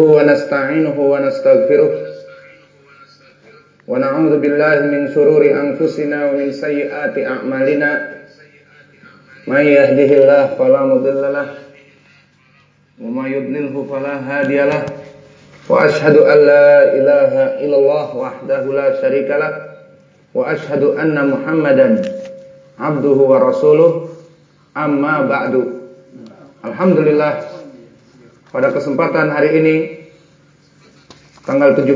ونستعينه ونستغفره ونعوذ بالله من شرور أنفسنا ومن سيئات أعمالنا من يهده الله فلا مضل له وما يضلله فلا هادي له وأشهد أن لا إله إلا الله وحده لا شريك له وأشهد أن محمدا عبده ورسوله أما بعد الحمد لله pada kesempatan hari ini tanggal 17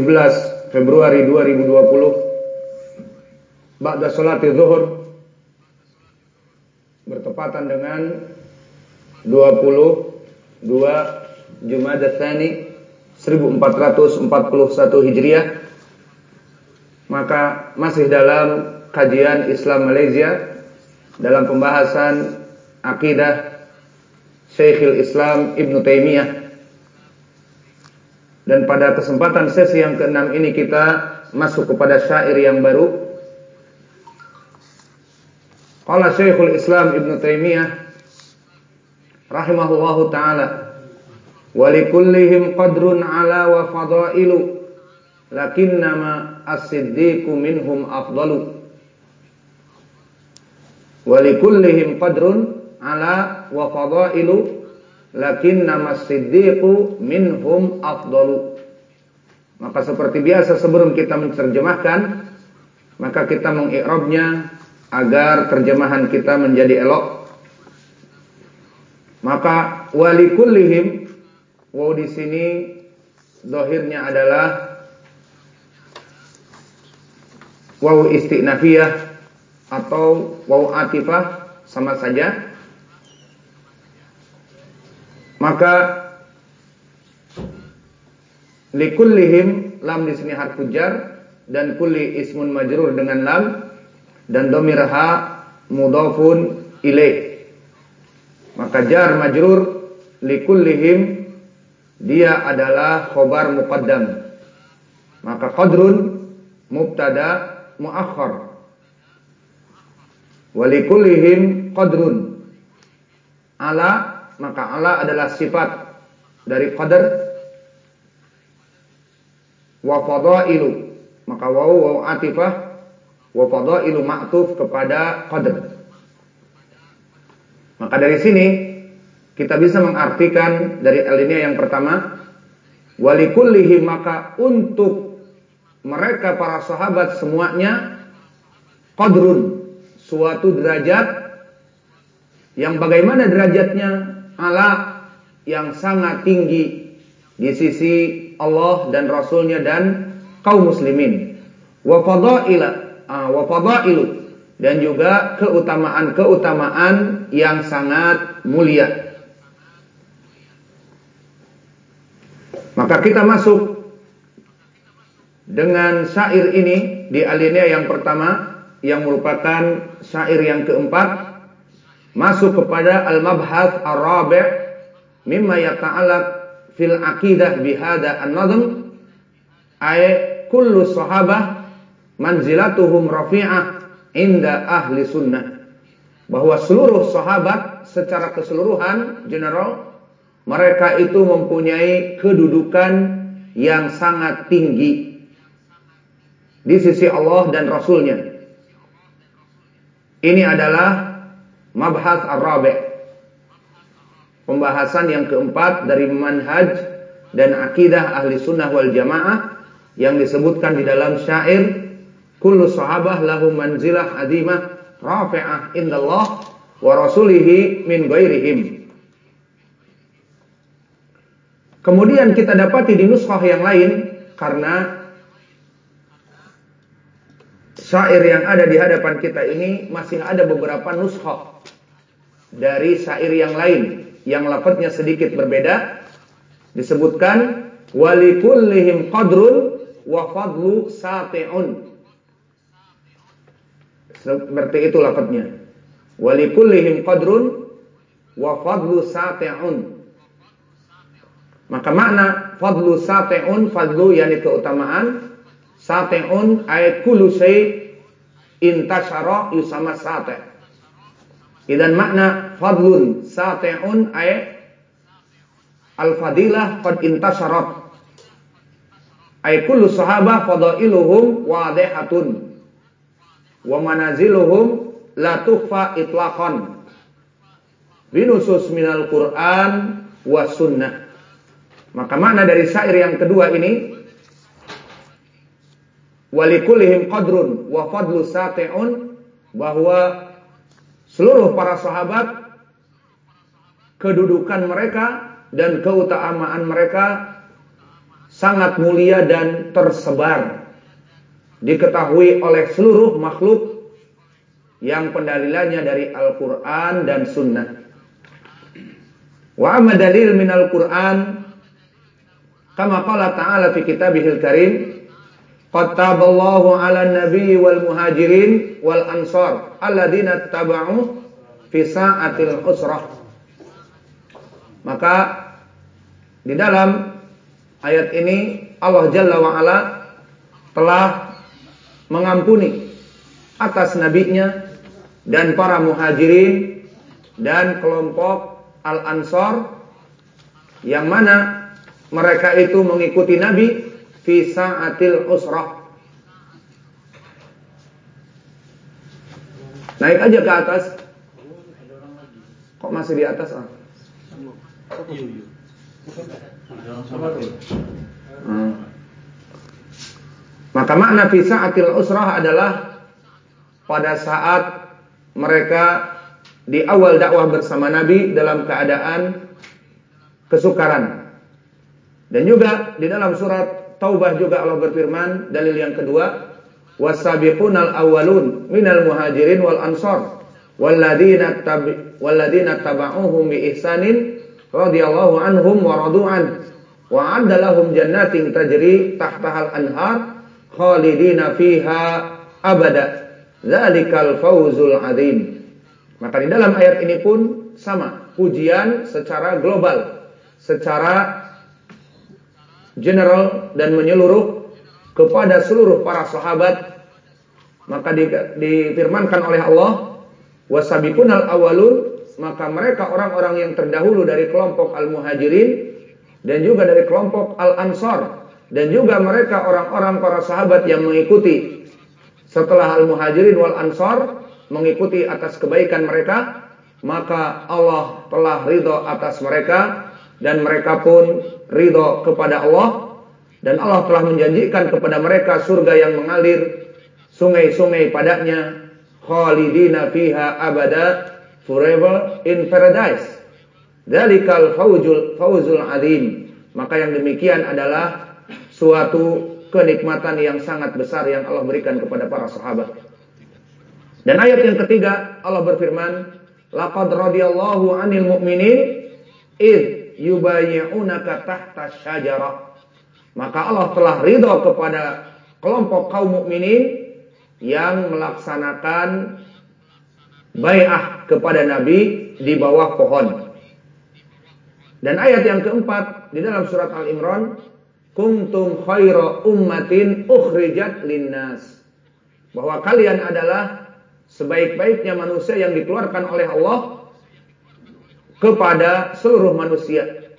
Februari 2020 ba'da salat zuhur bertepatan dengan 22 Jumada Tsani 1441 Hijriah. Maka masih dalam kajian Islam Malaysia dalam pembahasan akidah Syekhul Islam Ibn Taimiyah dan pada kesempatan sesi yang keenam ini kita masuk kepada syair yang baru. Qala Syekhul Islam Ibn Taimiyah rahimahullahu taala wa likullihim qadrun ala wa fadailu lakinnama as-siddiqu minhum afdalu wa likullihim qadrun ala wa fadailu lakin nama siddiqu minhum afdalu. Maka seperti biasa sebelum kita menerjemahkan, maka kita mengikrabnya agar terjemahan kita menjadi elok. Maka walikullihim waw di sini dohirnya adalah waw istinafiyah atau waw atifah sama saja maka likullihim lam di sini harfu jar dan kulli ismun majrur dengan lam dan domir ha mudhafun ilaih. Maka jar majrur likullihim dia adalah khobar muqaddam. Maka qadrun mubtada muakhar. Walikullihim qadrun. Ala maka Allah adalah sifat dari qadar wa fadailu. Maka waw waw atifah wa fadailu ma'tuf kepada qadar. Maka dari sini kita bisa mengartikan dari alinea yang pertama walikullihi maka untuk mereka para sahabat semuanya qadrun suatu derajat yang bagaimana derajatnya ala yang sangat tinggi di sisi Allah dan Rasulnya dan kaum muslimin. Wa fadaila ah, dan juga keutamaan-keutamaan yang sangat mulia. Maka kita masuk dengan syair ini di alinea yang pertama yang merupakan syair yang keempat masuk kepada al-mabhath ar-rabi' mimma yata'allaq fil aqidah bihada an-nadhm ay kullu sahabah manzilatuhum rafi'ah inda ahli sunnah. Bahwa seluruh sahabat secara keseluruhan general mereka itu mempunyai kedudukan yang sangat tinggi di sisi Allah dan Rasulnya. Ini adalah Mabhas Ar-Rabi' Pembahasan yang keempat dari manhaj dan akidah ahli sunnah wal jamaah yang disebutkan di dalam syair Kullu sahabah lahu manzilah adimah rafi'ah indallah wa rasulihi min ghairihim. Kemudian kita dapati di nuskhah yang lain karena syair yang ada di hadapan kita ini masih ada beberapa nuskhah dari syair yang lain yang lafadznya sedikit berbeda disebutkan walikullihim qadrun wa fadlu sati'un. Seperti itu lafadznya. Walikullihim qadrun wa fadlu sati'un. Maka makna fadlu sati'un fadlu yakni keutamaan Sate'un ayat kullu syai' intasyara yusama sate'. Idan makna fadlun sate'un ayat al-fadilah qad intasyarat. Ay kullu sahabah fadailuhum wadihatun wa manaziluhum la tukhfa itlaqan binusus minal Qur'an wa sunnah. Maka makna dari syair yang kedua ini walikullihim qadrun wa fadlu sati'un bahwa seluruh para sahabat kedudukan mereka dan keutamaan mereka sangat mulia dan tersebar diketahui oleh seluruh makhluk yang pendalilannya dari Al-Qur'an dan sunnah. Wa amma dalil minal Qur'an kama qala ta'ala fi kitabihil karim Qad taballahu 'ala nabi wal muhajirin wal ansar alladzina taba'u fi sa'atil usrah. Maka di dalam ayat ini Allah Jalla wa ala telah mengampuni atas nabinya dan para muhajirin dan kelompok al-ansar yang mana mereka itu mengikuti nabi fi sa'atil usrah. Naik aja ke atas. Kok masih di atas ah? Hmm. Maka makna fi sa'atil usrah adalah pada saat mereka di awal dakwah bersama Nabi dalam keadaan kesukaran. Dan juga di dalam surat Taubah juga Allah berfirman dalil yang kedua wasabiqunal awwalun minal muhajirin wal ansar walladzina tabi walladzina tabauhum bi ihsanin radhiyallahu anhum wa radu'an wa 'adda lahum jannatin tajri tahtahal anhar khalidina fiha abada. Dzalikal fawzul adzim. Maka di dalam ayat ini pun sama pujian secara global secara general dan menyeluruh kepada seluruh para sahabat maka di, difirmankan oleh Allah wasabiqunal awalun maka mereka orang-orang yang terdahulu dari kelompok al-muhajirin dan juga dari kelompok al-ansar dan juga mereka orang-orang para sahabat yang mengikuti. Setelah al-muhajirin wal ansar mengikuti atas kebaikan mereka maka Allah telah ridho atas mereka dan mereka pun ridho kepada Allah. Dan Allah telah menjanjikan kepada mereka surga yang mengalir sungai-sungai padanya khalidina fiha abada forever in paradise. Dalikal fauzul fauzul azim. Maka yang demikian adalah suatu kenikmatan yang sangat besar yang Allah berikan kepada para sahabat. Dan ayat yang ketiga Allah berfirman laqad radiyallahu 'anil mu'minin id yubayyi'unaka tahta syajarah. Maka Allah telah ridho kepada kelompok kaum mukminin yang melaksanakan bai'ah kepada Nabi di bawah pohon. Dan ayat yang keempat di dalam surat Al-Imran, kuntum khaira ummatin ukhrijat linnas. Bahwa kalian adalah sebaik-baiknya manusia yang dikeluarkan oleh Allah kepada seluruh manusia.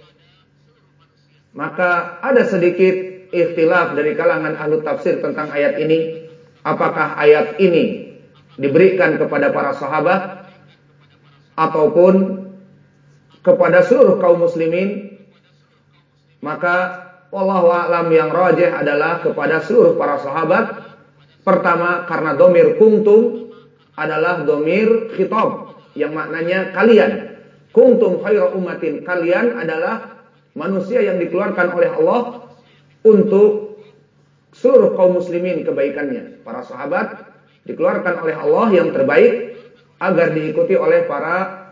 Maka ada sedikit ikhtilaf dari kalangan ahlu tafsir tentang ayat ini. Apakah ayat ini diberikan kepada para sahabat ataupun kepada seluruh kaum muslimin? Maka wallahu a'lam yang rajih adalah kepada seluruh para sahabat. Pertama karena domir kuntum adalah domir khitab yang maknanya kalian kuntum khaira ummatin kalian adalah manusia yang dikeluarkan oleh Allah untuk seluruh kaum muslimin kebaikannya. Para sahabat dikeluarkan oleh Allah yang terbaik agar diikuti oleh para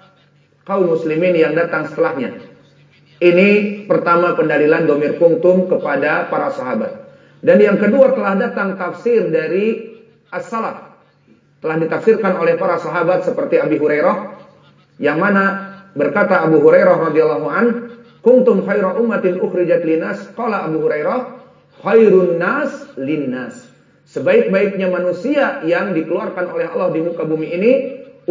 kaum muslimin yang datang setelahnya. Ini pertama pendalilan domir kuntum kepada para sahabat. Dan yang kedua telah datang tafsir dari as-salaf. Telah ditafsirkan oleh para sahabat seperti Abi Hurairah yang mana Berkata Abu Hurairah radhiyallahu an, "Kuntum khaira ummatin ukhrijat linas." Qala Abu Hurairah, "Khairun nas linnas." Sebaik-baiknya manusia yang dikeluarkan oleh Allah di muka bumi ini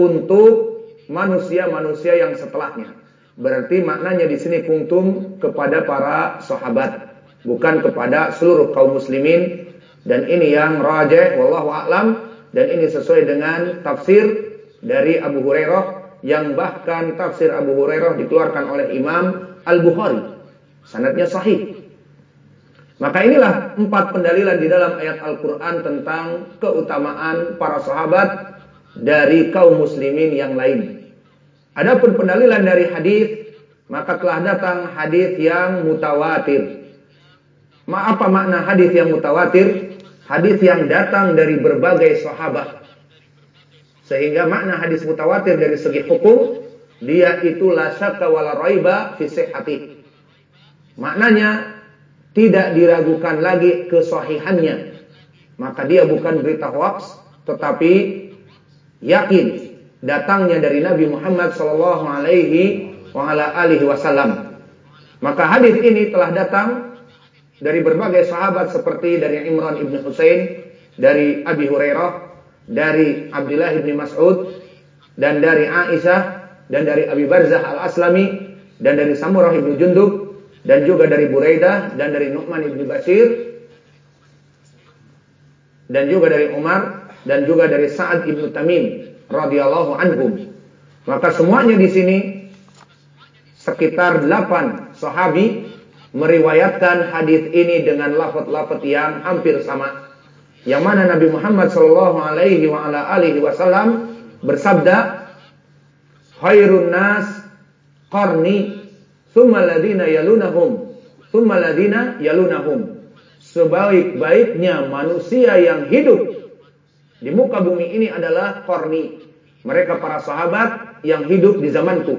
untuk manusia-manusia yang setelahnya. Berarti maknanya di sini kuntum kepada para sahabat. bukan kepada seluruh kaum muslimin dan ini yang rajih wallahu a'lam dan ini sesuai dengan tafsir dari Abu Hurairah yang bahkan tafsir Abu Hurairah dikeluarkan oleh Imam Al-Bukhari. Sanadnya sahih. Maka inilah empat pendalilan di dalam ayat Al-Quran tentang keutamaan para sahabat dari kaum muslimin yang lain. Adapun pendalilan dari hadis, maka telah datang hadis yang mutawatir. Ma apa makna hadis yang mutawatir? Hadis yang datang dari berbagai sahabat. Sehingga makna hadis mutawatir dari segi hukum, dia itu la syakka wala raiba fi sihhati. Maknanya tidak diragukan lagi kesahihannya. Maka dia bukan berita hoax, tetapi yakin datangnya dari Nabi Muhammad sallallahu alaihi wasallam. Maka hadis ini telah datang dari berbagai sahabat seperti dari Imran ibn Husain, dari Abi Hurairah, dari Abdullah ibn Mas'ud, dan dari Aisyah, dan dari Abi Barzah al-Aslami, dan dari Samurah ibn Jundub, dan juga dari Buraidah, dan dari Nu'man ibn Bashir, dan juga dari Umar, dan juga dari Sa'ad ibn Tamim radhiyallahu anhum. Maka semuanya di sini sekitar 8 sahabi meriwayatkan hadis ini dengan lafaz-lafaz yang hampir sama. Yang mana Nabi Muhammad sallallahu alaihi wa ala alihi wasallam bersabda, "Khairun nas qarni, tsumma alladziina yalunahum, tsumma alladziina yalunahum." Sebaik-baiknya manusia yang hidup di muka bumi ini adalah qarni. Mereka para sahabat yang hidup di zamanku.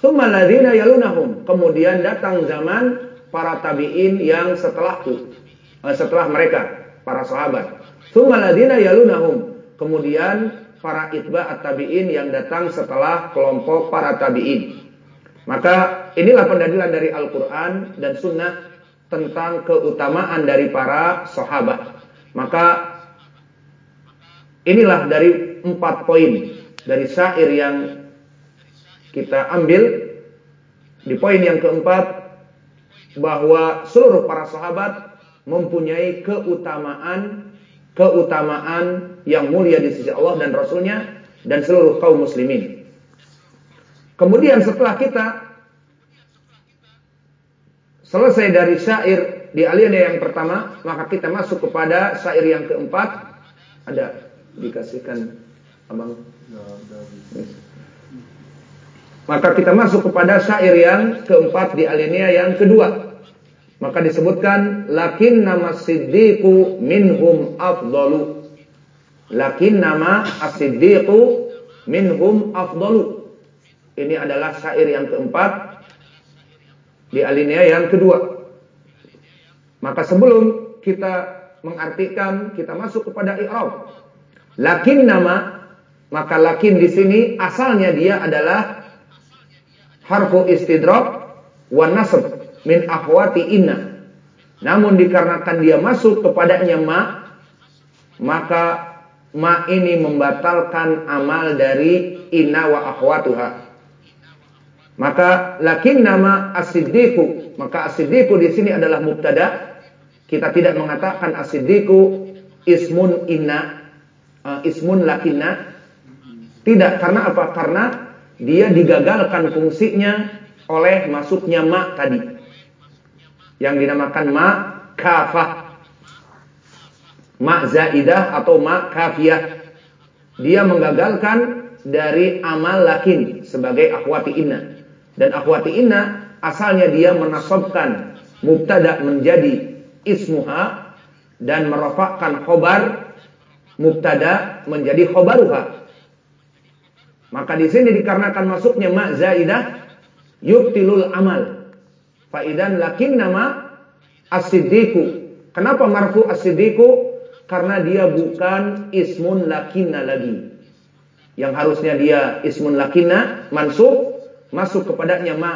Tsumma alladziina yalunahum. Kemudian datang zaman para tabi'in yang setelahku eh, setelah mereka para sahabat. Tsummaladina yalunahum. Kemudian para itba at-tabi'in yang datang setelah kelompok para tabi'in. Maka inilah pendalilan dari Al-Qur'an dan sunnah tentang keutamaan dari para sahabat. Maka inilah dari empat poin dari syair yang kita ambil di poin yang keempat bahwa seluruh para sahabat mempunyai keutamaan keutamaan yang mulia di sisi Allah dan Rasulnya dan seluruh kaum muslimin. Kemudian setelah kita selesai dari syair di alinea yang pertama, maka kita masuk kepada syair yang keempat. Ada dikasihkan abang. Maka kita masuk kepada syair yang keempat di alinea yang kedua. Maka disebutkan lakin nama siddiqu minhum afdalu. Lakin nama as-siddiqu minhum afdalu. Ini adalah syair yang keempat di alinea yang kedua. Maka sebelum kita mengartikan, kita masuk kepada i'rab. Lakin nama, maka lakin di sini asalnya dia adalah harfu istidrak wa nasab min akhwati inna. Namun dikarenakan dia masuk kepadanya ma, maka ma ini membatalkan amal dari inna wa akhwatuha. Maka lakin nama asidiku, maka asidiku di sini adalah mubtada. Kita tidak mengatakan asidiku ismun inna, uh, ismun lakinna. Tidak, karena apa? Karena dia digagalkan fungsinya oleh masuknya ma tadi yang dinamakan ma kafah. Ma zaidah atau ma kafiyah. Dia menggagalkan dari amal lakin sebagai akhwati inna. Dan akhwati inna asalnya dia menasobkan mubtada menjadi ismuha dan merofakkan khobar mubtada menjadi khobaruha. Maka di sini dikarenakan masuknya ma zaidah yuktilul amal. Faidan lakin nama asidiku. Kenapa marfu asidiku? Karena dia bukan ismun lakina lagi. Yang harusnya dia ismun lakina mansub masuk kepadanya ma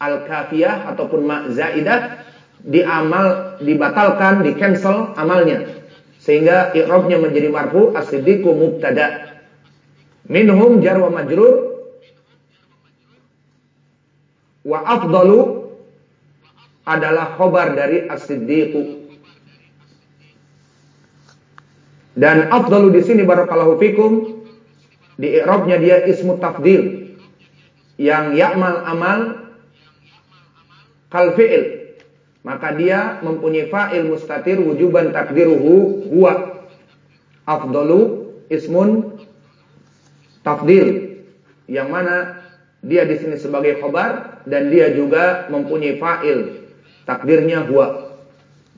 al kafiyah ataupun ma zaidah diamal dibatalkan di cancel amalnya sehingga i'rabnya menjadi marfu asidiku mubtada minhum jar wa majrur wa afdalu adalah khobar dari as-siddiqu. Dan afdalu di sini barakallahu fikum di i'rabnya dia ismu tafdil yang ya'mal amal kal fi'il. Maka dia mempunyai fa'il mustatir wujuban takdiruhu huwa afdalu ismun tafdil yang mana dia di sini sebagai khobar dan dia juga mempunyai fa'il takdirnya huwa.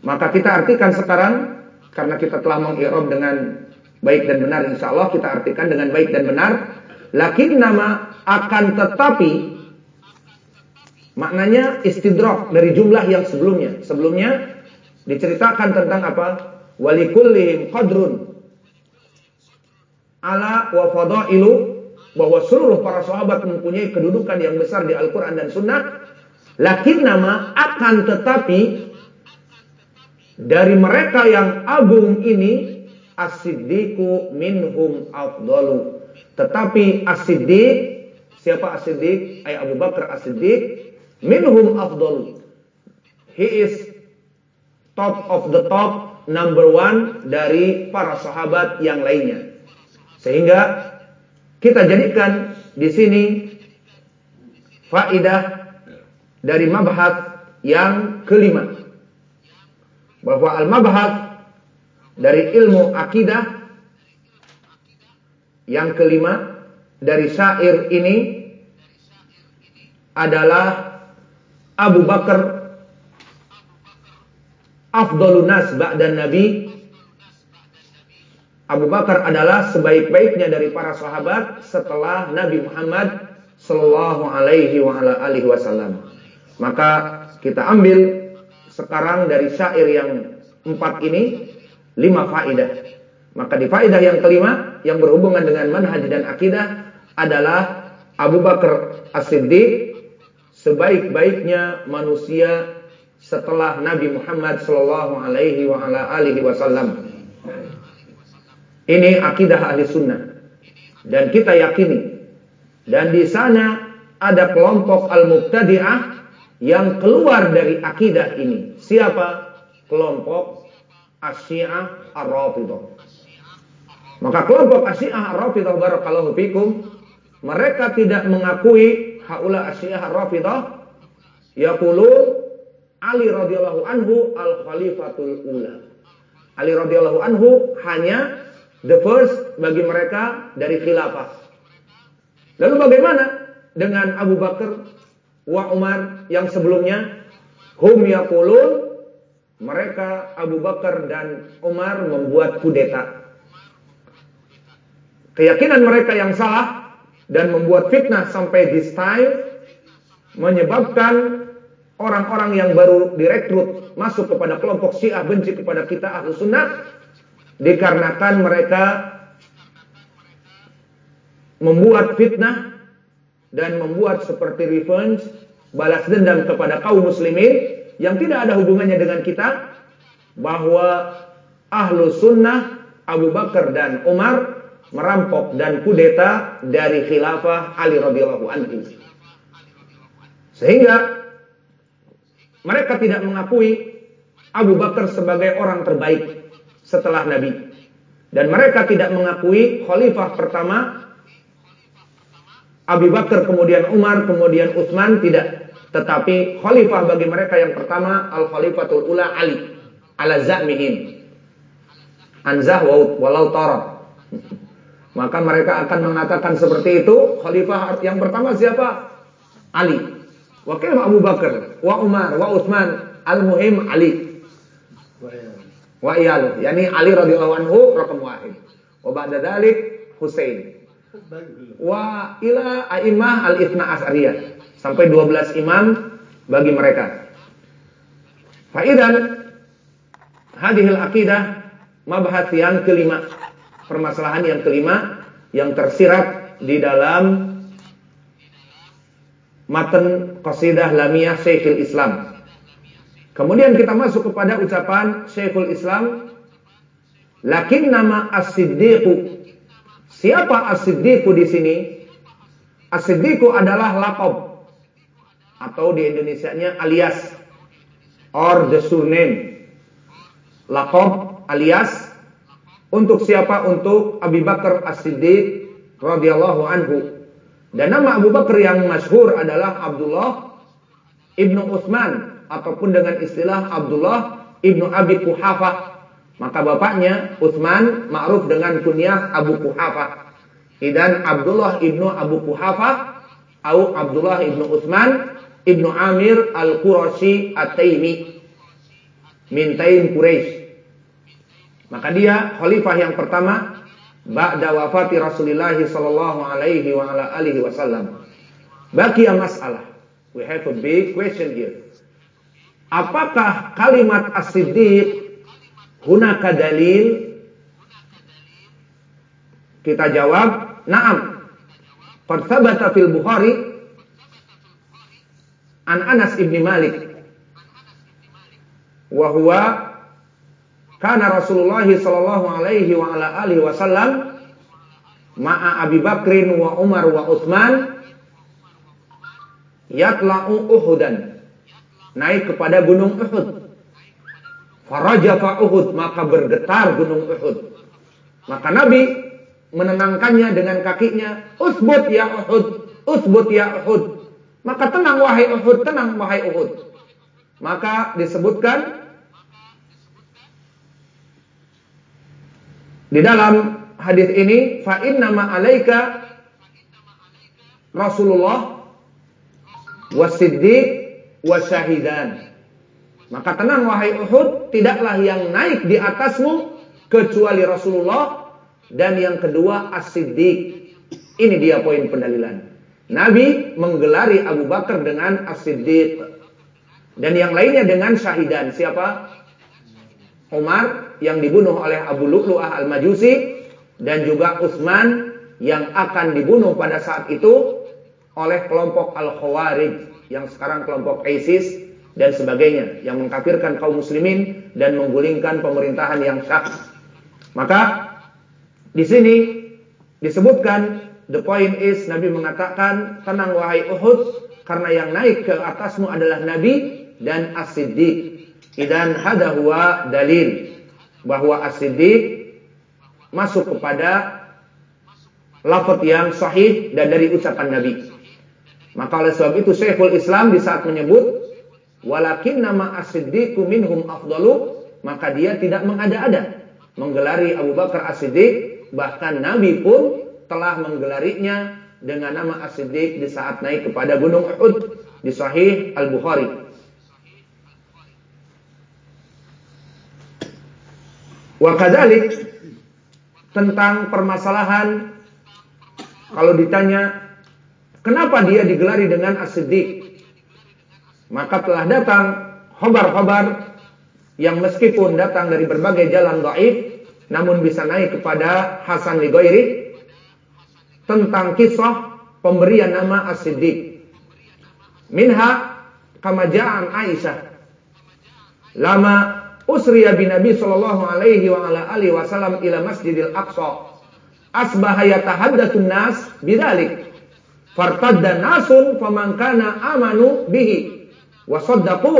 Maka kita artikan sekarang karena kita telah mengirob dengan baik dan benar insya Allah kita artikan dengan baik dan benar. Lakin nama akan tetapi maknanya istidrok dari jumlah yang sebelumnya. Sebelumnya diceritakan tentang apa? Walikullihim qadrun ala wa fadailu bahwa seluruh para sahabat mempunyai kedudukan yang besar di Al-Quran dan Sunnah. Lakin nama akan tetapi dari mereka yang agung ini as-siddiqu minhum afdalu. Tetapi as-siddiq siapa as-siddiq? Ay Abu Bakar as-siddiq minhum afdalu. He is top of the top number one dari para sahabat yang lainnya. Sehingga kita jadikan di sini faidah dari mabhat yang kelima. Bahwa al-mabhat dari ilmu akidah yang kelima dari syair ini adalah Abu Bakar afdalun nas ba'dan nabi Abu Bakar adalah sebaik-baiknya dari para sahabat setelah Nabi Muhammad Sallallahu Alaihi Wasallam. Maka kita ambil sekarang dari syair yang empat ini lima faidah. Maka di faidah yang kelima yang berhubungan dengan manhaj dan akidah adalah Abu Bakar As-Siddiq sebaik-baiknya manusia setelah Nabi Muhammad Sallallahu Alaihi Wasallam. Ini akidah ahli sunnah. Dan kita yakini. Dan di sana ada kelompok al-mubtadi'ah yang keluar dari akidah ini. Siapa? Kelompok asyiah ar-rafidah. Maka kelompok asyiah ar-rafidah barakallahu fikum. Mereka tidak mengakui haula asyiah ar-rafidah. Yaqulun Ali radhiyallahu anhu al-khalifatul ula. Ali radhiyallahu anhu hanya the first bagi mereka dari khilafah. Lalu bagaimana dengan Abu Bakar wa Umar yang sebelumnya hum yaqulun mereka Abu Bakar dan Umar membuat kudeta. Keyakinan mereka yang salah dan membuat fitnah sampai this time menyebabkan orang-orang yang baru direkrut masuk kepada kelompok Syiah benci kepada kita ahlu sunnah dikarenakan mereka membuat fitnah dan membuat seperti revenge balas dendam kepada kaum muslimin yang tidak ada hubungannya dengan kita bahwa ahlu sunnah Abu Bakar dan Umar merampok dan kudeta dari khilafah Ali radhiyallahu anhu sehingga mereka tidak mengakui Abu Bakar sebagai orang terbaik setelah Nabi. Dan mereka tidak mengakui khalifah pertama Abu Bakar, kemudian Umar, kemudian Utsman tidak. Tetapi khalifah bagi mereka yang pertama Al-Khalifatul Ula Ali ala za'mihim. Anzah walau tarab. Maka mereka akan mengatakan seperti itu, khalifah yang pertama siapa? Ali. Wakil Abu Bakar, wa Umar, wa Utsman, al-muhim Ali wa iyalu yani Ali radhiyallahu anhu raqam wahid wa ba'da dzalik Husain wa ila a'immah al-ithna as'ariyah sampai 12 imam bagi mereka. Faidan hadhil aqidah mabhath yang kelima permasalahan yang kelima yang tersirat di dalam matan qasidah lamiyah Syekhul Islam. Kemudian kita masuk kepada ucapan Syekhul Islam Lakin nama As-Siddiqu. Siapa As-Siddiqu di sini? As-Siddiqu adalah lakob Atau di Indonesia-nya alias or the surname. Lakob alias untuk siapa? Untuk Abu Bakar As-Siddiq radhiyallahu anhu. Dan nama Abu Bakar yang masyhur adalah Abdullah ibnu Utsman ataupun dengan istilah Abdullah ibnu Abi Kuhafah. Maka bapaknya Utsman ma'ruf dengan kunyah Abu Kuhafah. Dan Abdullah ibnu Abu Kuhafah atau Abdullah ibnu Utsman ibnu Amir al-Qurashi At-Taimi mintain Quraisy. Maka dia khalifah yang pertama ba'da wafati Rasulullah sallallahu alaihi wa ala alihi wasallam. Baqiya masalah. We have a big question here. Apakah kalimat as-siddiq hunaka dalil? Kita jawab, na'am. Qad fil Bukhari an Anas ibni Malik. Wa huwa kana Rasulullah sallallahu alaihi wasallam ma'a Abi Bakrin wa Umar wa Utsman yatla'u Uhudan. Naik kepada gunung Uhud. Farajafa Uhud maka bergetar gunung Uhud. Maka Nabi menenangkannya dengan kakinya usbut ya Uhud usbut ya Uhud maka tenang wahai Uhud tenang wahai Uhud maka disebutkan Di dalam hadis ini fa inna ma alaika Rasulullah wasiddiq wasyahidan. Maka tenang wahai Uhud, tidaklah yang naik di atasmu kecuali Rasulullah dan yang kedua As-Siddiq. Ini dia poin pendalilan. Nabi menggelari Abu Bakar dengan As-Siddiq dan yang lainnya dengan syahidan. Siapa? Umar yang dibunuh oleh Abu Lu'lu'ah al-Majusi dan juga Utsman yang akan dibunuh pada saat itu oleh kelompok Al-Khawarij yang sekarang kelompok ISIS dan sebagainya yang mengkafirkan kaum muslimin dan menggulingkan pemerintahan yang syah. Maka di sini disebutkan the point is Nabi mengatakan tenang wahai Uhud karena yang naik ke atasmu adalah Nabi dan As-Siddiq Idan hada huwa dalil bahwa as masuk kepada lafaz yang sahih dan dari ucapan Nabi. Maka oleh sebab itu Syekhul Islam di saat menyebut walakin nama as-siddiqu minhum afdalu maka dia tidak mengada-ada menggelari Abu Bakar as-siddiq bahkan Nabi pun telah menggelarinya dengan nama as-siddiq di saat naik kepada gunung Uhud di sahih Al-Bukhari. Wa kadzalik tentang permasalahan kalau ditanya kenapa dia digelari dengan as-siddiq maka telah datang khabar-khabar yang meskipun datang dari berbagai jalan dhaif namun bisa naik kepada Hasan Ligoiri tentang kisah pemberian nama As-Siddiq. Minha kama Aisyah. Lama usriya bin Nabi sallallahu alaihi wa ala alihi wasallam ila Masjidil Aqsa. Asbaha yatahaddatsun nas bidzalik. Fartadda nasun faman kana amanu bihi wa saddaqu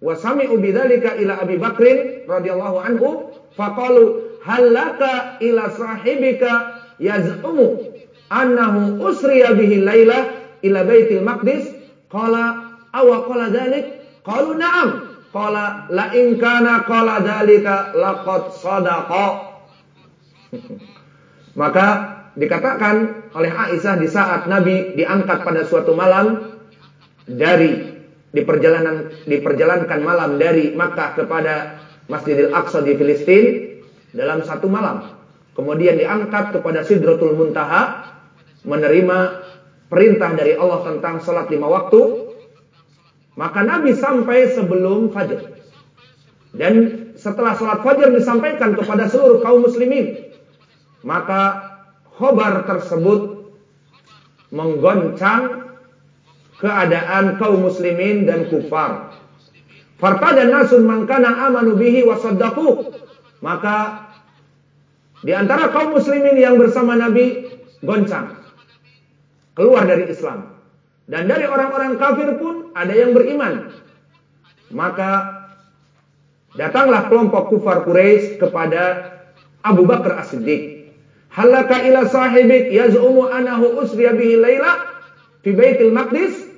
wa sami'u bidzalika ila Abi Bakrin radhiyallahu anhu faqalu halaka ila sahibika yaz'umu annahu usriya bihi laila ila Baitil Maqdis qala awa qala dzalik qalu na'am Qala la in kana qala dalika laqad sadaqa. Maka dikatakan oleh Aisyah di saat Nabi diangkat pada suatu malam dari di perjalanan diperjalankan malam dari Makkah kepada Masjidil Aqsa di Filistin dalam satu malam. Kemudian diangkat kepada Sidratul Muntaha menerima perintah dari Allah tentang salat lima waktu maka Nabi sampai sebelum fajar. Dan setelah sholat fajar disampaikan kepada seluruh kaum muslimin. Maka khobar tersebut menggoncang keadaan kaum muslimin dan kufar. dan nasun mangkana amanu bihi wasaddaku. Maka di antara kaum muslimin yang bersama Nabi goncang. Keluar dari Islam. Dan dari orang-orang kafir pun ada yang beriman. Maka Datanglah kelompok kufar Quraisy kepada Abu Bakar As-Siddiq. Halaka ila sahibik yaz'umu anahu usriya bihi laila fi Baitul Maqdis?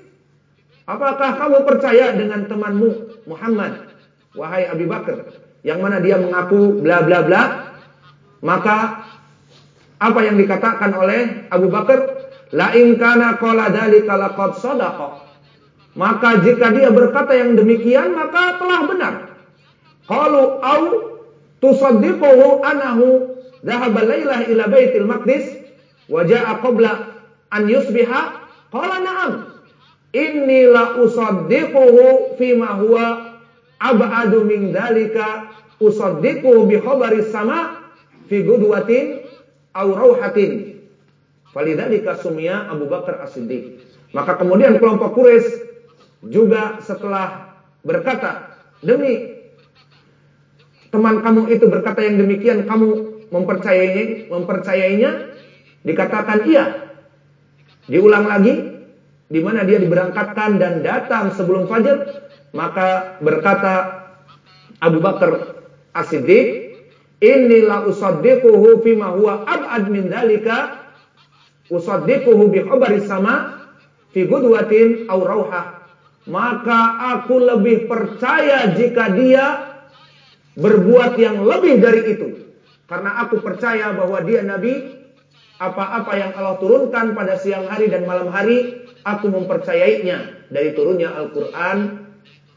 Apakah kamu percaya dengan temanmu Muhammad wahai Abu Bakar yang mana dia mengaku bla bla bla? Maka apa yang dikatakan oleh Abu Bakar? La in kana qala dzalika laqad sadaqa. Maka jika dia berkata yang demikian maka telah benar. Qalu au tusaddiquhu anahu dhahaba lailah ila baitil maqdis wa jaa qabla an yusbiha qala na'am inni la usaddiquhu fima huwa ab'adu min dzalika usaddiquhu bi khabari sama fi gudwatin aw rauhatin falidzalika sumia Abu Bakar As-Siddiq maka kemudian kelompok Quraisy juga setelah berkata demi teman kamu itu berkata yang demikian, kamu mempercayainya, mempercayainya, dikatakan iya. Diulang lagi, di mana dia diberangkatkan dan datang sebelum fajar, maka berkata Abu Bakar As-Siddiq, "Inilah usaddiquhu fima huwa ab'ad min dzalika, usaddiquhu bi khabari sama fi gudwatin aw rauhah." Maka aku lebih percaya jika dia berbuat yang lebih dari itu. Karena aku percaya bahwa dia nabi, apa-apa yang Allah turunkan pada siang hari dan malam hari, aku mempercayainya dari turunnya Al-Qur'an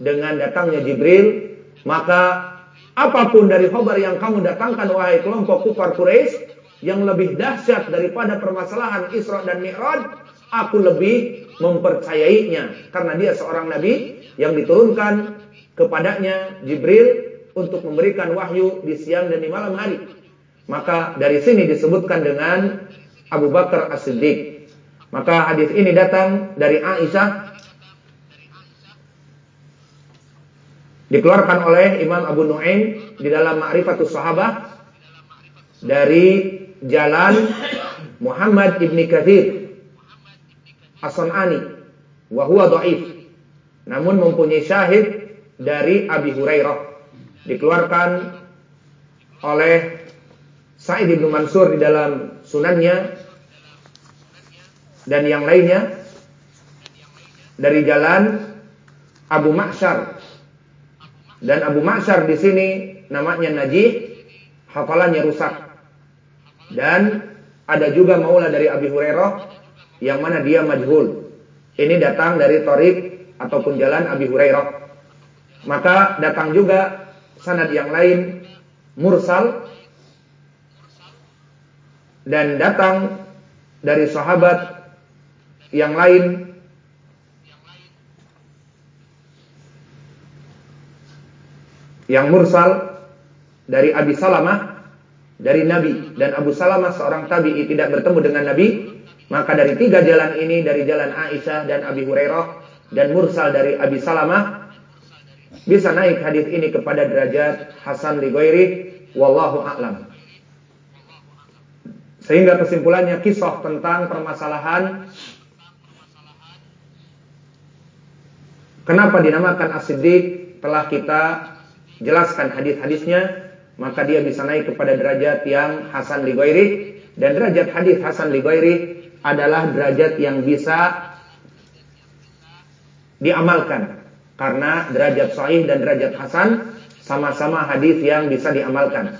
dengan datangnya Jibril, maka apa pun dari khobar yang kamu datangkan wahai kelompok kufar Quraisy yang lebih dahsyat daripada permasalahan Isra dan Mi'raj, aku lebih mempercayainya karena dia seorang nabi yang diturunkan kepadanya Jibril untuk memberikan wahyu di siang dan di malam hari. Maka dari sini disebutkan dengan Abu Bakar As-Siddiq. Maka hadis ini datang dari Aisyah dikeluarkan oleh Imam Abu Nuaim di dalam Ma'rifatus Sahabah dari jalan Muhammad ibni Kathir As-Sun'ani wa huwa dhaif namun mempunyai syahid dari Abi Hurairah dikeluarkan oleh Sa'id bin Mansur di dalam sunannya dan yang lainnya dari jalan Abu Ma'syar. Dan Abu Ma'syar di sini namanya Najih hafalannya rusak dan ada juga maula dari Abi Hurairah yang mana dia majhul. Ini datang dari Torik ataupun jalan Abi Hurairah. Maka datang juga sanad yang lain mursal dan datang dari sahabat yang lain. Yang mursal dari Abi Salamah dari Nabi dan Abu Salamah seorang tabi'i tidak bertemu dengan Nabi maka dari tiga jalan ini dari jalan Aisyah dan Abi Hurairah dan mursal dari Abi Salamah bisa naik hadis ini kepada derajat Hasan li wallahu a'lam. Sehingga kesimpulannya kisah tentang permasalahan Kenapa dinamakan As-Siddiq telah kita jelaskan hadis-hadisnya maka dia bisa naik kepada derajat yang Hasan li ghairi dan derajat hadis Hasan li ghairi adalah derajat yang bisa diamalkan karena derajat sahih dan derajat hasan sama-sama hadis yang bisa diamalkan.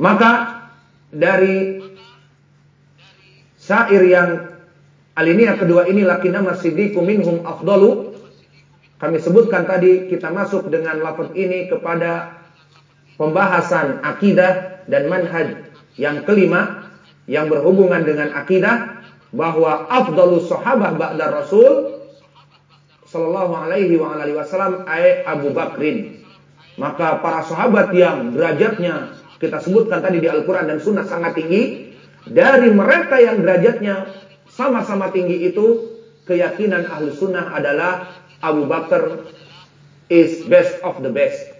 Maka dari syair yang alinea kedua ini lakinna siddiqu minhum afdalu kami sebutkan tadi kita masuk dengan lafaz ini kepada pembahasan akidah dan manhaj yang kelima yang berhubungan dengan akidah bahwa afdalus sahabah ba'da Rasul sallallahu alaihi wa alihi wasallam ay Abu Bakrin. Maka para sahabat yang derajatnya kita sebutkan tadi di Al-Qur'an dan Sunnah sangat tinggi, dari mereka yang derajatnya sama-sama tinggi itu keyakinan ahli sunnah adalah Abu Bakar is best of the best.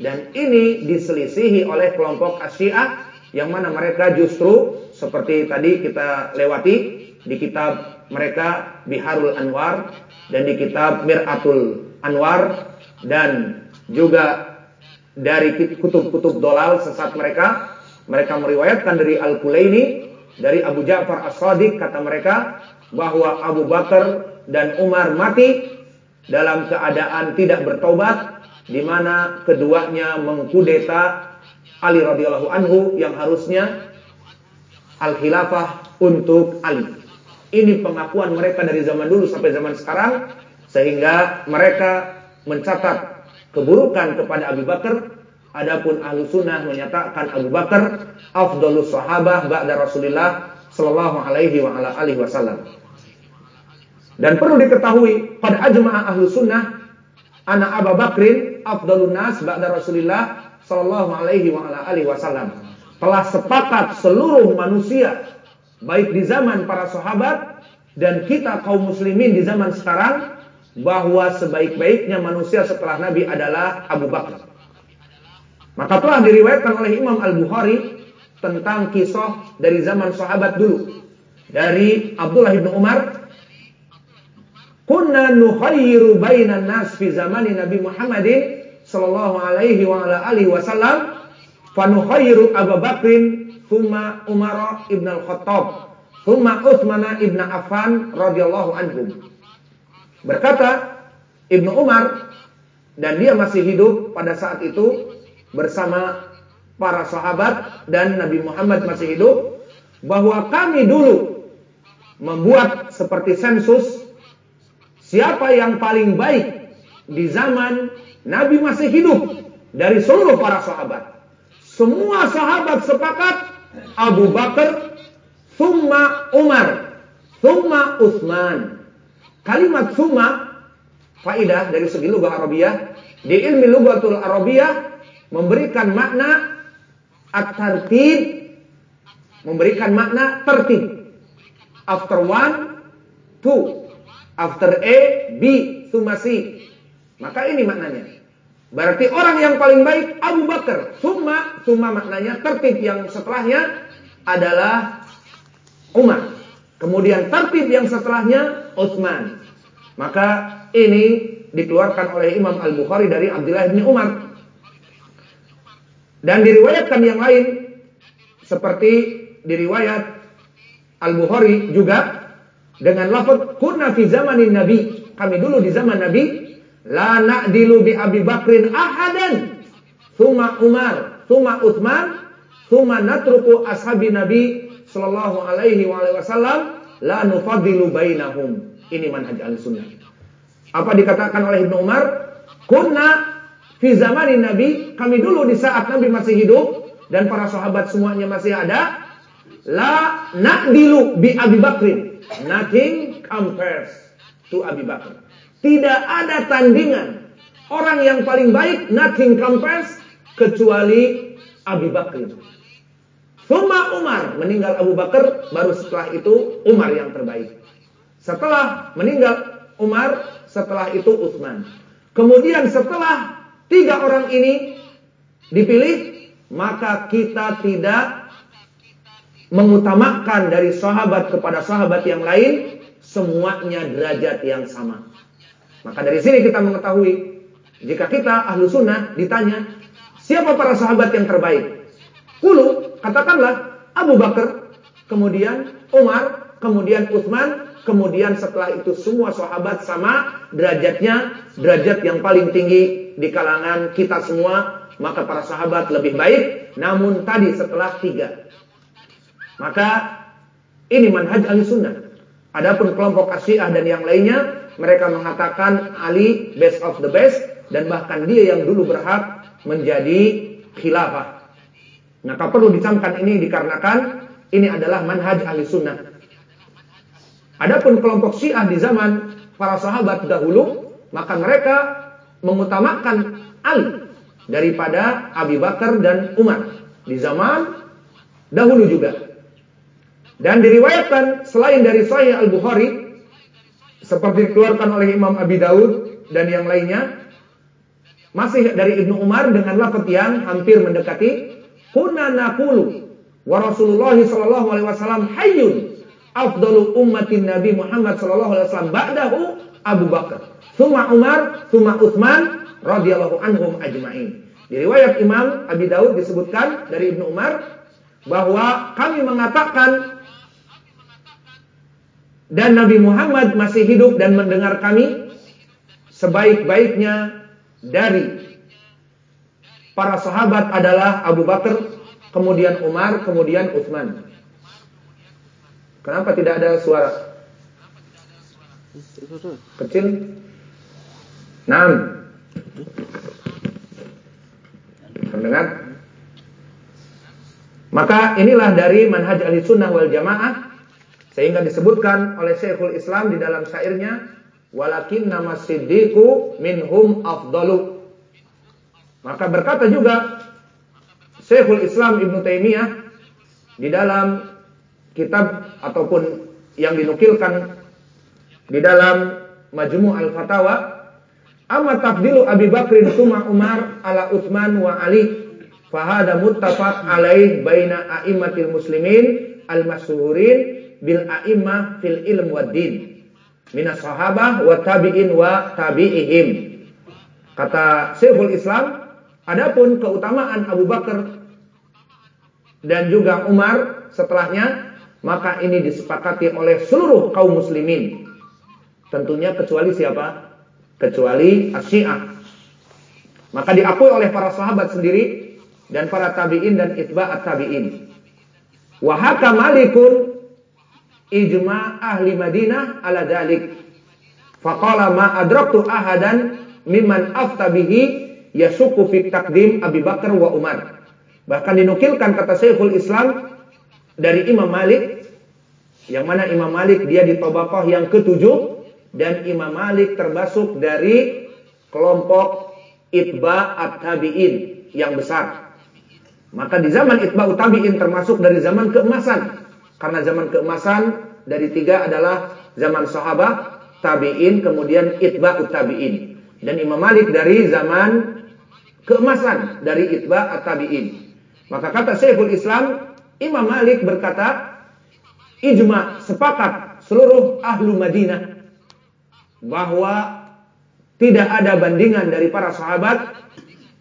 Dan ini diselisihi oleh kelompok Asyiah yang mana mereka justru seperti tadi kita lewati di kitab mereka Biharul Anwar dan di kitab Mir'atul Anwar dan juga dari kutub-kutub dolal sesat mereka. Mereka meriwayatkan dari Al-Kulaini, dari Abu Ja'far As-Sadiq, kata mereka, bahwa Abu Bakar dan Umar mati dalam keadaan tidak bertobat, di mana keduanya mengkudeta Ali radhiyallahu anhu yang harusnya al-khilafah untuk Ali. Ini pengakuan mereka dari zaman dulu sampai zaman sekarang, sehingga mereka mencatat keburukan kepada Abu Bakar Adapun ahlu sunnah menyatakan Abu Bakar afdalus sahabah ba'da Rasulullah sallallahu alaihi wa ala alihi wasallam. Dan perlu diketahui pada ajma'ah ahlu sunnah anak Abu Bakrin afdalun nas ba'da Rasulullah sallallahu alaihi wa ala alihi wasallam. Telah sepakat seluruh manusia baik di zaman para sahabat dan kita kaum muslimin di zaman sekarang bahwa sebaik-baiknya manusia setelah Nabi adalah Abu Bakar. Maka telah diriwayatkan oleh Imam Al-Bukhari tentang kisah dari zaman sahabat dulu. Dari Abdullah bin Umar, "Kunna nukhayyiru bainan nas fi zamani Nabi Muhammadin sallallahu alaihi wa ala alihi wasallam, fa nukhayyiru Abu Bakrin thumma Umar ibn al-Khattab, thumma Utsman ibn Affan radhiyallahu anhum." Berkata Ibnu Umar dan dia masih hidup pada saat itu bersama para sahabat dan Nabi Muhammad masih hidup bahwa kami dulu membuat seperti sensus siapa yang paling baik di zaman Nabi masih hidup dari seluruh para sahabat. Semua sahabat sepakat Abu Bakar, Thumma Umar, Thumma Uthman. Kalimat Thumma faidah dari segi lugah Arabiyah di ilmi lugatul Arabiyah memberikan makna at-tartib memberikan makna tertib after one two after A B thumma C. Maka ini maknanya. Berarti orang yang paling baik Abu Bakar. Thumma thumma maknanya tertib yang setelahnya adalah Umar. Kemudian tertib yang setelahnya Utsman. Maka ini dikeluarkan oleh Imam Al-Bukhari dari Abdullah bin Umar. Dan diriwayatkan yang lain seperti diriwayat Al-Bukhari juga dengan lafaz kunna fi zamanin Nabi. Kami dulu di zaman Nabi la na'dilu bi Abi Bakrin ahadan. Thumma Umar, thumma Uthman, thumma natruku ashabi Nabi sallallahu alaihi wa alihi wasallam la nufadilu bainahum. Ini manhaj al-sunnah. Apa dikatakan oleh Ibnu Umar? Kunna Fi zamanin Nabi, kami dulu di saat Nabi masih hidup dan para sahabat semuanya masih ada, la na'dilu bi Abi Bakrin. Nothing compares to Abi Bakr. Tidak ada tandingan. Orang yang paling baik, nothing compares kecuali Abi Bakrin. Thumma Umar, meninggal Abu Bakar, baru setelah itu Umar yang terbaik. Setelah meninggal Umar, setelah itu Utsman. Kemudian setelah tiga orang ini dipilih, maka kita tidak mengutamakan dari sahabat kepada sahabat yang lain, semuanya derajat yang sama. Maka dari sini kita mengetahui, jika kita ahlu sunnah ditanya, siapa para sahabat yang terbaik? Kulu, katakanlah Abu Bakar, kemudian Umar, kemudian Uthman, kemudian setelah itu semua sahabat sama derajatnya, derajat yang paling tinggi di kalangan kita semua, maka para sahabat lebih baik. Namun tadi setelah tiga. Maka ini manhaj ahli sunnah. Adapun kelompok asyiah dan yang lainnya, mereka mengatakan Ali best of the best. Dan bahkan dia yang dulu berhak menjadi khilafah. Maka perlu dicamkan ini dikarenakan ini adalah manhaj ahli sunnah. Adapun kelompok syiah di zaman para sahabat dahulu, maka mereka mengutamakan Ali daripada Abi Bakar dan Umar di zaman dahulu juga. Dan diriwayatkan selain dari Sahih Al-Bukhari seperti dikeluarkan oleh Imam Abi Daud dan yang lainnya masih dari Ibnu Umar dengan lafaz yang hampir mendekati kunna naqulu wa Rasulullah sallallahu alaihi wasallam hayyun afdalu ummatin Nabi Muhammad sallallahu alaihi wasallam ba'dahu Abu Bakar, summa Umar, summa Utsman radhiyallahu anhum ajma'in. Di riwayat Imam Abi Daud disebutkan dari Ibnu Umar bahwa kami mengatakan dan Nabi Muhammad masih hidup dan mendengar kami sebaik-baiknya dari para sahabat adalah Abu Bakar, kemudian Umar, kemudian Utsman. Kenapa tidak ada suara? Kecil? Enam. Mendengar? Maka inilah dari manhaj ahli sunnah wal jamaah sehingga disebutkan oleh Syekhul Islam di dalam syairnya walakin nama siddiqu minhum afdalu. Maka berkata juga Syekhul Islam Ibn Taimiyah di dalam kitab ataupun yang dinukilkan di dalam Majmu' Al-Fatawa amma tafdilu Abi Bakrin summa Umar ala Utsman wa Ali fahada muttafaq alaih baina a'immatil muslimin al-masyhurin bil a'immah fil ilm wad din minas sahabah wa tabi'in wa tabi'ihim kata Syekhul Islam adapun keutamaan Abu Bakar dan juga Umar setelahnya, maka ini disepakati oleh seluruh kaum muslimin. Tentunya kecuali siapa? Kecuali Asyiah. Maka diakui oleh para sahabat sendiri dan para tabi'in dan itba'at tabi'in. Wa haka malikun ijma ahli Madinah ala dalik. Faqala ma adraktu ahadan mimman aftabihi yasuku fi takdim Abi Bakar wa Umar. Bahkan dinukilkan kata Syekhul Islam dari Imam Malik yang mana Imam Malik dia di Tobakoh yang ketujuh dan Imam Malik termasuk dari kelompok Itba at-Tabi'in yang besar. Maka di zaman Itba at-Tabi'in termasuk dari zaman keemasan. Karena zaman keemasan dari tiga adalah zaman sahabat, tabi'in, kemudian Itba at-Tabi'in. Dan Imam Malik dari zaman keemasan dari Itba at-Tabi'in. Maka kata Syekhul Islam, Imam Malik berkata, ijma sepakat seluruh ahlu Madinah bahwa tidak ada bandingan dari para sahabat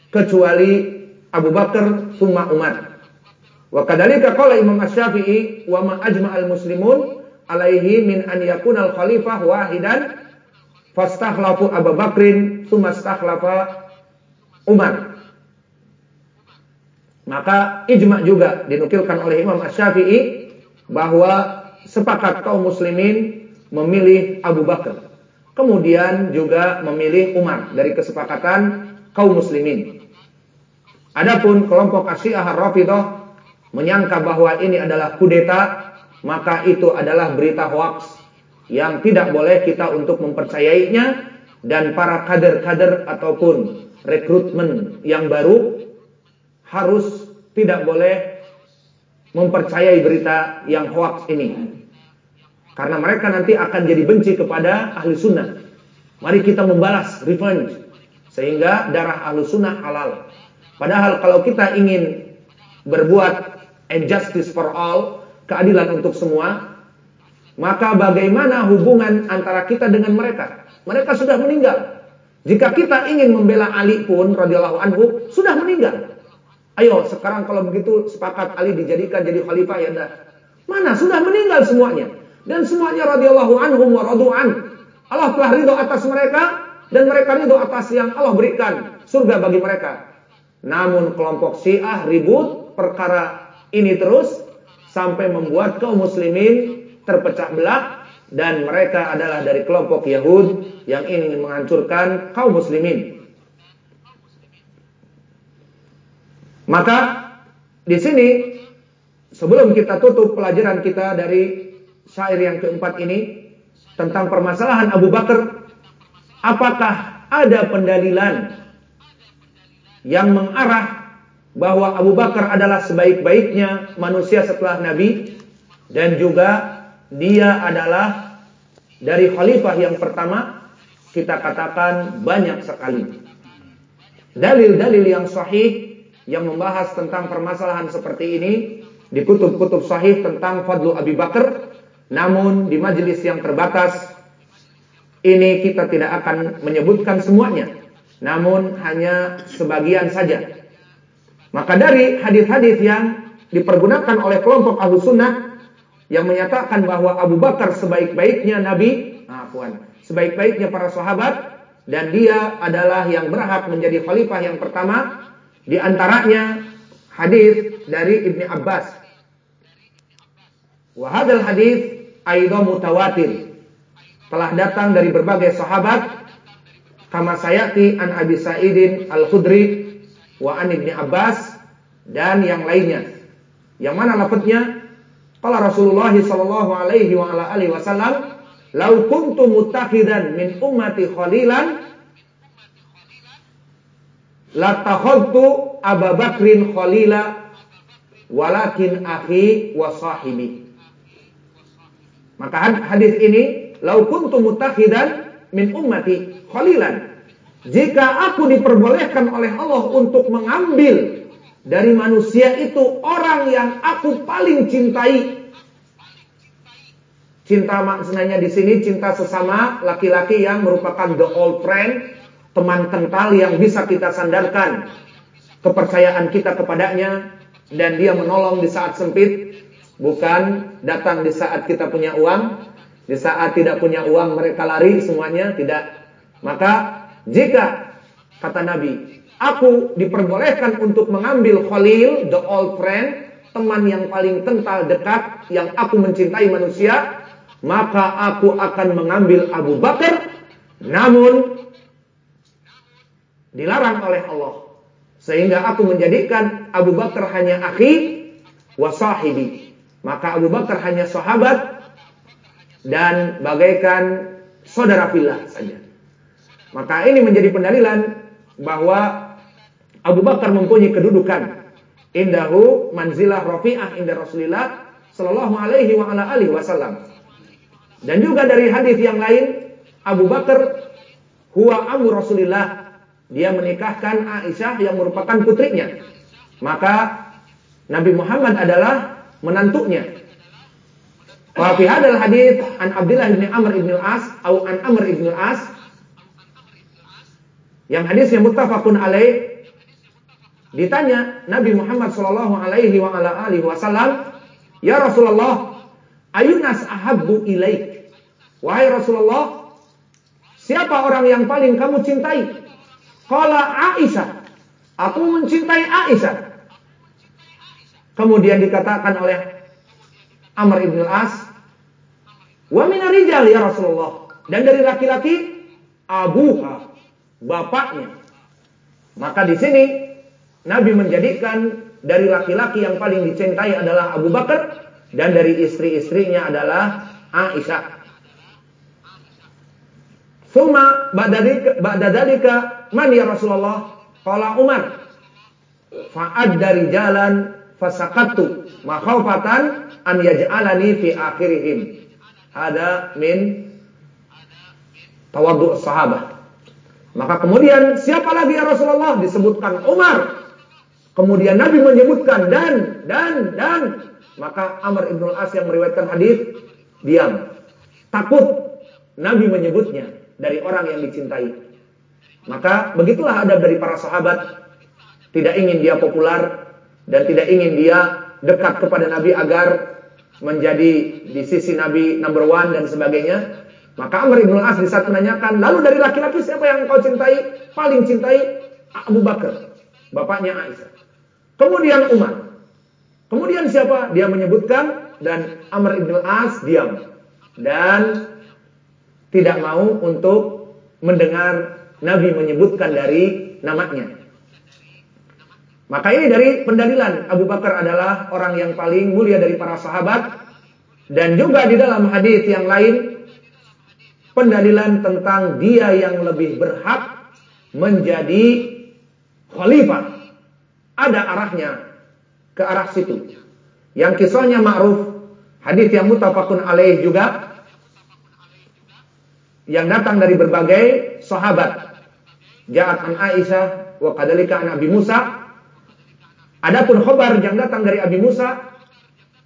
kecuali Abu Bakar summa Umar. Wa kadzalika qala Imam Asy-Syafi'i wa ma ajma al-muslimun alaihi min an yakuna al-khalifah wahidan fastakhlafu Abu Bakrin summa stakhlafa Umar. Maka ijma juga dinukilkan oleh Imam Ash-Syafi'i bahwa sepakat kaum muslimin memilih Abu Bakar. Kemudian juga memilih Umar dari kesepakatan kaum muslimin. Adapun kelompok Asyiah Rafidah menyangka bahwa ini adalah kudeta, maka itu adalah berita hoax yang tidak boleh kita untuk mempercayainya dan para kader-kader ataupun rekrutmen yang baru harus tidak boleh mempercayai berita yang hoax ini. Karena mereka nanti akan jadi benci kepada ahli sunnah. Mari kita membalas, revenge. Sehingga darah ahli sunnah halal. Padahal kalau kita ingin berbuat injustice for all, keadilan untuk semua, maka bagaimana hubungan antara kita dengan mereka? Mereka sudah meninggal. Jika kita ingin membela Ali pun radhiyallahu anhu sudah meninggal. Ayo sekarang kalau begitu sepakat Ali dijadikan jadi khalifah ya dah. Mana sudah meninggal semuanya. Dan semuanya radhiyallahu anhum wa radu'an. Allah telah ridho atas mereka dan mereka ridho atas yang Allah berikan surga bagi mereka. Namun kelompok Syiah ribut perkara ini terus sampai membuat kaum muslimin terpecah belah dan mereka adalah dari kelompok Yahud yang ingin menghancurkan kaum muslimin. Maka di sini sebelum kita tutup pelajaran kita dari syair yang keempat ini tentang permasalahan Abu Bakar, apakah ada pendalilan yang mengarah bahwa Abu Bakar adalah sebaik-baiknya manusia setelah Nabi dan juga dia adalah dari khalifah yang pertama kita katakan banyak sekali. Dalil-dalil yang sahih yang membahas tentang permasalahan seperti ini di kutub-kutub sahih tentang Fadlu Abi Bakar namun di majelis yang terbatas Ini kita tidak akan menyebutkan semuanya, namun hanya sebagian saja. Maka dari hadis-hadis yang dipergunakan oleh kelompok Abu Sunnah yang menyatakan bahwa Abu Bakar sebaik-baiknya Nabi, afwan, sebaik-baiknya para sahabat dan dia adalah yang berhak menjadi khalifah yang pertama di antaranya hadis dari Ibni Abbas. Wa hadzal hadis aidan mutawatir. Telah datang dari berbagai sahabat kama sayati an Abi Sa'idin Al-Khudri wa an Abbas dan yang lainnya. Yang mana lafadznya? Qala Rasulullah sallallahu alaihi wa ala alihi wasallam, "Lau kuntu mutakhidan min ummati khalilan la takhadtu Abu Bakrin khalila walakin akhi wa sahibi." Maka hadis ini, "Lau kuntu mutakhidan min ummati khalilan." Jika aku diperbolehkan oleh Allah untuk mengambil dari manusia itu orang yang aku paling cintai. Cinta maknanya di sini cinta sesama laki-laki yang merupakan the old friend, teman kental yang bisa kita sandarkan kepercayaan kita kepadanya dan dia menolong di saat sempit, bukan datang di saat kita punya uang, di saat tidak punya uang mereka lari semuanya, tidak. Maka jika kata Nabi, Aku diperbolehkan untuk mengambil Khalil, the old friend, teman yang paling kental dekat, yang aku mencintai manusia, maka aku akan mengambil Abu Bakar, namun dilarang oleh Allah. Sehingga aku menjadikan Abu Bakar hanya akhi wasahibi. Maka Abu Bakar hanya sahabat dan bagaikan saudara filah saja. Maka ini menjadi pendalilan bahwa Abu Bakar mempunyai kedudukan indahu manzilah rafi'ah inda Rasulillah sallallahu alaihi wa ala alihi wasallam. Dan juga dari hadis yang lain Abu Bakar huwa amu Rasulillah dia menikahkan Aisyah yang merupakan putrinya. Maka Nabi Muhammad adalah menantunya. Wa fi hadal hadis an Abdullah bin Amr ibn al-As atau an Amr ibn al-As yang hadisnya muttafaqun alaih Ditanya Nabi Muhammad Shallallahu Alaihi Wasallam, ya Rasulullah, ayunas ahabbu ilaik. Wahai Rasulullah, siapa orang yang paling kamu cintai? Kala Aisyah. Aku mencintai Aisyah. Kemudian dikatakan oleh Amr ibn al-As, wa minarijal ya Rasulullah. Dan dari laki-laki, abuha, bapaknya. Maka di sini Nabi menjadikan dari laki-laki yang paling dicintai adalah Abu Bakar dan dari istri-istrinya adalah Aisyah. Suma ba'da dalika man ya Rasulullah? Qala Umar. Fa'ad dari jalan fasakatu makhawfatan an yaj'alani fi akhirihim. Ada min tawaddu sahabat. Maka kemudian siapa lagi ya Rasulullah? Disebutkan Umar Kemudian Nabi menyebutkan dan dan dan maka Amr ibn al-As yang meriwayatkan hadis diam. Takut Nabi menyebutnya dari orang yang dicintai. Maka begitulah adab dari para sahabat. Tidak ingin dia populer dan tidak ingin dia dekat kepada Nabi agar menjadi di sisi Nabi number one dan sebagainya. Maka Amr ibn al-As di saat menanyakan, lalu dari laki-laki siapa yang kau cintai? Paling cintai Abu Bakar, bapaknya Aisyah. Kemudian Umar. Kemudian siapa? Dia menyebutkan dan Amr ibn As diam. Dan tidak mau untuk mendengar Nabi menyebutkan dari namanya. Maka ini dari pendalilan Abu Bakar adalah orang yang paling mulia dari para sahabat dan juga di dalam hadis yang lain pendalilan tentang dia yang lebih berhak menjadi khalifah ada arahnya ke arah situ. Yang kisahnya ma'ruf, hadis yang mutafakun alaih juga yang datang dari berbagai sahabat. Ja'at an Aisyah wa kadalika an Abi Musa. Adapun khabar yang datang dari Abi Musa,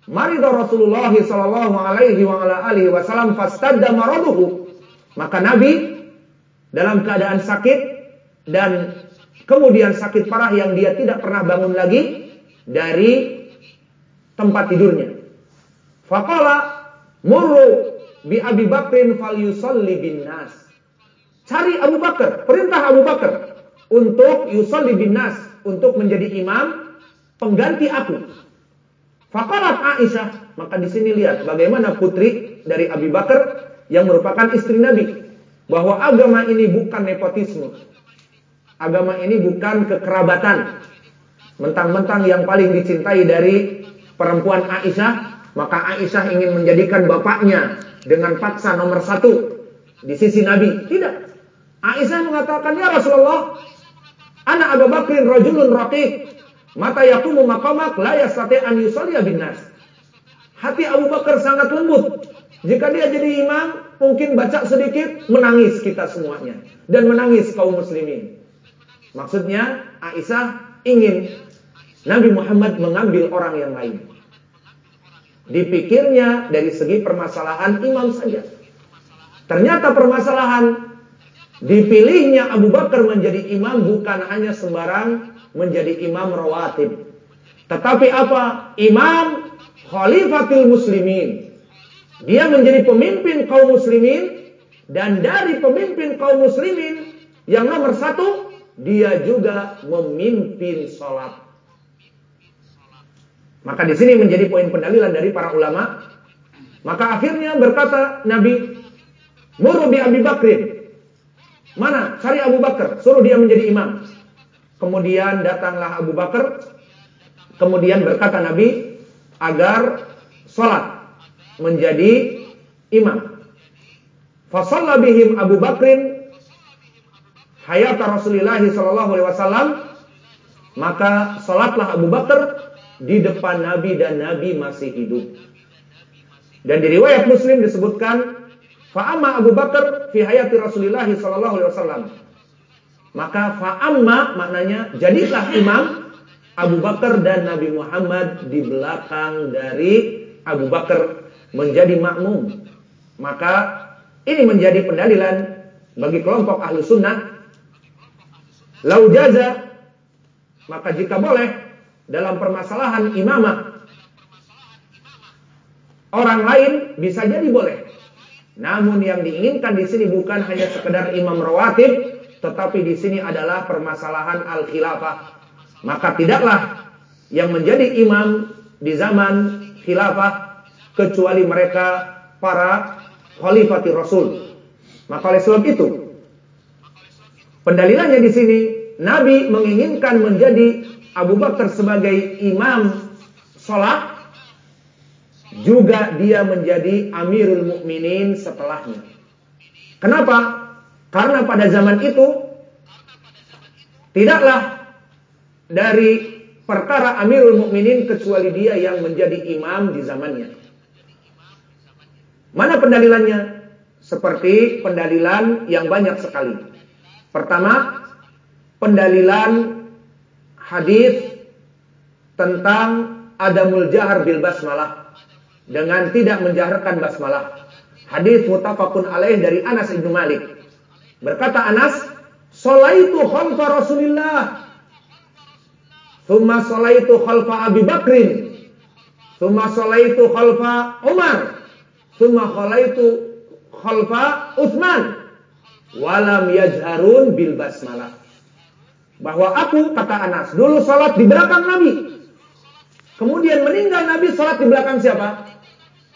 Maridah Rasulullah sallallahu alaihi wa ala alihi wasallam fastadda maraduhu. Maka Nabi dalam keadaan sakit dan kemudian sakit parah yang dia tidak pernah bangun lagi dari tempat tidurnya. Faqala murru bi Abi Bakrin fal yusalli bin nas. Cari Abu Bakar, perintah Abu Bakar untuk yusalli bin nas, untuk menjadi imam pengganti aku. Faqalat Aisyah, maka di sini lihat bagaimana putri dari Abi Bakar yang merupakan istri Nabi bahwa agama ini bukan nepotisme. Agama ini bukan kekerabatan. Mentang-mentang yang paling dicintai dari perempuan Aisyah, maka Aisyah ingin menjadikan bapaknya dengan paksa nomor satu di sisi Nabi. Tidak. Aisyah mengatakan, Ya Rasulullah, anak Abu Bakrin rajulun raqiq, mata yakumu maqamak la yastati an yusalliya bin nas. Hati Abu Bakar sangat lembut. Jika dia jadi imam, mungkin baca sedikit, menangis kita semuanya. Dan menangis kaum muslimin. Maksudnya, Aisyah ingin Nabi Muhammad mengambil orang yang lain. Dipikirnya dari segi permasalahan imam saja. Ternyata permasalahan dipilihnya Abu Bakar menjadi imam bukan hanya sembarang menjadi imam rawatib. Tetapi apa? Imam khalifatil muslimin. Dia menjadi pemimpin kaum muslimin dan dari pemimpin kaum muslimin yang nomor satu dia juga memimpin sholat. Maka di sini menjadi poin pendalilan dari para ulama. Maka akhirnya berkata Nabi, Muru bi Abi Bakrin. Mana? Cari Abu Bakar, suruh dia menjadi imam. Kemudian datanglah Abu Bakar. Kemudian berkata Nabi agar sholat menjadi imam. Fasalla bihim Abu Bakrin hayat Rasulullah sallallahu alaihi wasallam maka salatlah Abu Bakar di depan Nabi dan Nabi masih hidup. Dan di riwayat Muslim disebutkan fa'amma Abu Bakar fi hayati Rasulullah sallallahu alaihi wasallam. Maka fa'amma maknanya jadilah imam Abu Bakar dan Nabi Muhammad di belakang dari Abu Bakar menjadi makmum. Maka ini menjadi pendalilan bagi kelompok ahlu sunnah. Lau jaza, maka jika boleh dalam permasalahan imamah, orang lain bisa jadi boleh. Namun yang diinginkan di sini bukan hanya sekedar imam rawatib, tetapi di sini adalah permasalahan al-khilafah. Maka tidaklah yang menjadi imam di zaman khilafah kecuali mereka para khalifati Rasul. Maka oleh sebab itu, pendalilannya di sini Nabi menginginkan menjadi Abu Bakar sebagai imam sholat, juga dia menjadi Amirul Mukminin setelahnya. Kenapa? Karena pada zaman itu tidaklah dari perkara Amirul Mukminin kecuali dia yang menjadi imam di zamannya. Mana pendalilannya? Seperti pendalilan yang banyak sekali. Pertama, pendalilan hadis tentang adamul jahar bil basmalah dengan tidak menjaharkan basmalah. Hadis mutafakun alaih dari Anas bin Malik. Berkata Anas, "Shalaitu khalfa Rasulillah." Thumma shalaitu khalfa Abi Bakrin. Thumma shalaitu khalfa Umar. Summa khalaitu khalfa Utsman walam yajharun bil basmalah. Bahwa aku kata Anas dulu salat di belakang Nabi. Kemudian meninggal Nabi salat di belakang siapa?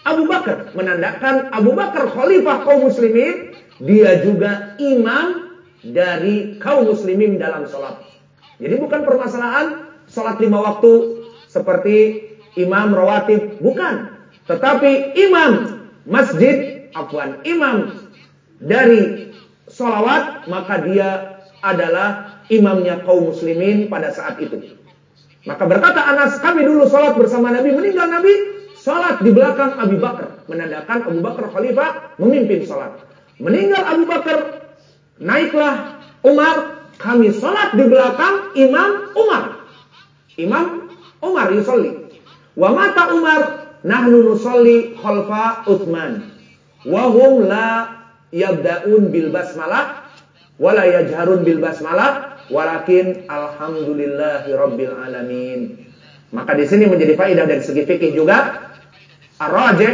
Abu Bakar menandakan Abu Bakar khalifah kaum muslimin, dia juga imam dari kaum muslimin dalam salat. Jadi bukan permasalahan salat lima waktu seperti imam rawatib, bukan. Tetapi imam masjid, afwan, imam dari solawat, maka dia adalah imamnya kaum muslimin pada saat itu. Maka berkata Anas, kami dulu sholat bersama Nabi, meninggal Nabi, sholat di belakang Abu Bakar. Menandakan Abu Bakar khalifah memimpin sholat. Meninggal Abu Bakar, naiklah Umar, kami sholat di belakang Imam Umar. Imam Umar yusolli. Wa Umar Nahnu nusalli khalfa Utsman. Wahum la yabda'un bil basmalah wala yajharun bil basmalah walakin alhamdulillahi rabbil alamin. Maka di sini menjadi faedah dari segi fikih juga ar-rajih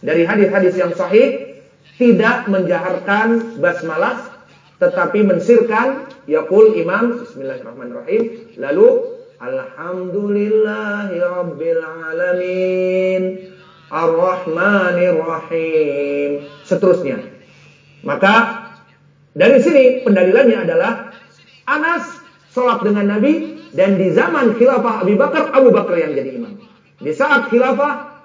dari hadis-hadis yang sahih tidak menjaharkan basmalah tetapi mensirkan yaqul imam bismillahirrahmanirrahim lalu alhamdulillahi rabbil alamin. Arrahmanir rahim seterusnya. Maka dari sini pendalilannya adalah Anas sholat dengan Nabi dan di zaman khilafah Abu Bakar Abu Bakar yang jadi imam. Di saat khilafah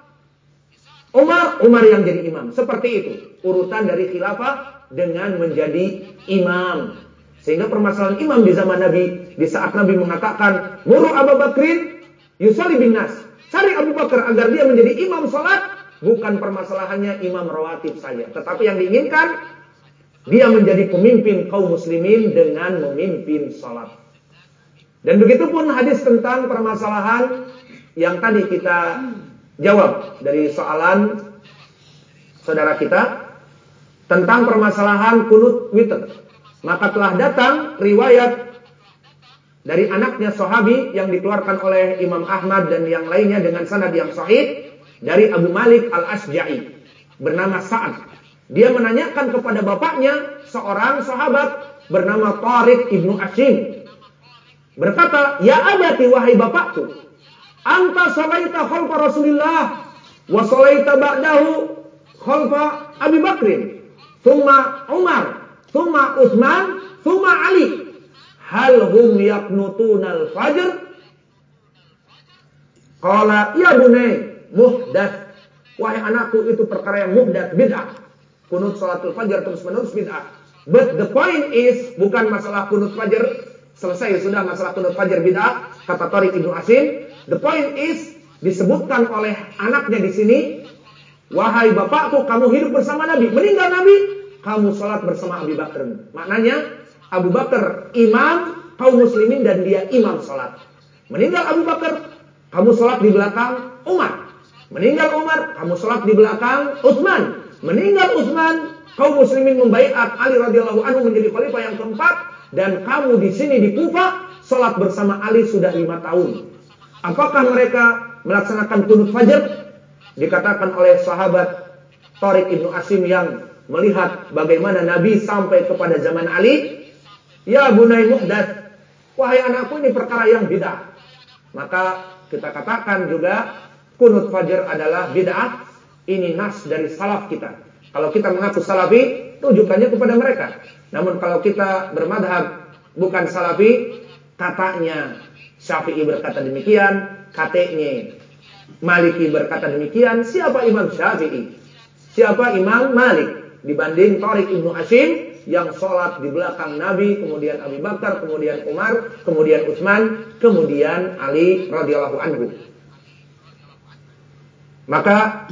Umar Umar yang jadi imam. Seperti itu urutan dari khilafah dengan menjadi imam sehingga permasalahan imam di zaman Nabi di saat Nabi mengatakan muru Abu Bakrin yusali bin nas cari Abu Bakar agar dia menjadi imam salat bukan permasalahannya imam rawatib saja tetapi yang diinginkan dia menjadi pemimpin kaum muslimin dengan memimpin salat. Dan begitu pun hadis tentang permasalahan yang tadi kita jawab dari soalan saudara kita tentang permasalahan kunut witr. Maka telah datang riwayat dari anaknya sahabi yang dikeluarkan oleh Imam Ahmad dan yang lainnya dengan sanad yang sahih dari Abu Malik Al-Asja'i bernama Sa'ad dia menanyakan kepada bapaknya seorang sahabat bernama Tariq ibnu Ashim. Berkata, Ya abati wahai bapakku, anta salaita khalfa Rasulullah wa salaita ba'dahu khalfa Abi Bakrin, thumma Umar, thumma Uthman, thumma Ali. Hal hum yaknutuna al-fajr? Qala, ya bunay, muhdath. Wahai anakku, itu perkara yang muhdath, bid'ah kunut salatul fajar terus menerus bid'ah. But the point is bukan masalah kunut fajar selesai sudah masalah kunut fajar bid'ah kata Tariq Ibnu Asim. The point is disebutkan oleh anaknya di sini wahai bapakku kamu hidup bersama Nabi meninggal Nabi kamu sholat bersama Abu Bakar. Maknanya Abu Bakar imam kaum muslimin dan dia imam sholat. Meninggal Abu Bakar kamu sholat di belakang Umar. Meninggal Umar kamu sholat di belakang Utsman. Meninggal Utsman, kaum muslimin membaiat Ali radhiyallahu anhu menjadi khalifah yang keempat dan kamu di sini di Kufah salat bersama Ali sudah lima tahun. Apakah mereka melaksanakan kunut fajar? Dikatakan oleh sahabat Tariq ibnu Asim yang melihat bagaimana Nabi sampai kepada zaman Ali. Ya bunai muhdad, wahai anakku ini perkara yang bid'ah. Maka kita katakan juga kunut fajar adalah bid'ah ini nas dari salaf kita. Kalau kita mengaku salafi, tujukannya kepada mereka. Namun kalau kita bermadhab bukan salafi, katanya Syafi'i berkata demikian, katanya Maliki berkata demikian. Siapa Imam Syafi'i? Siapa Imam Malik? Dibanding Tariq Ibnu Hashim yang sholat di belakang Nabi, kemudian Abu Bakar, kemudian Umar, kemudian Utsman, kemudian Ali radhiyallahu anhu. Maka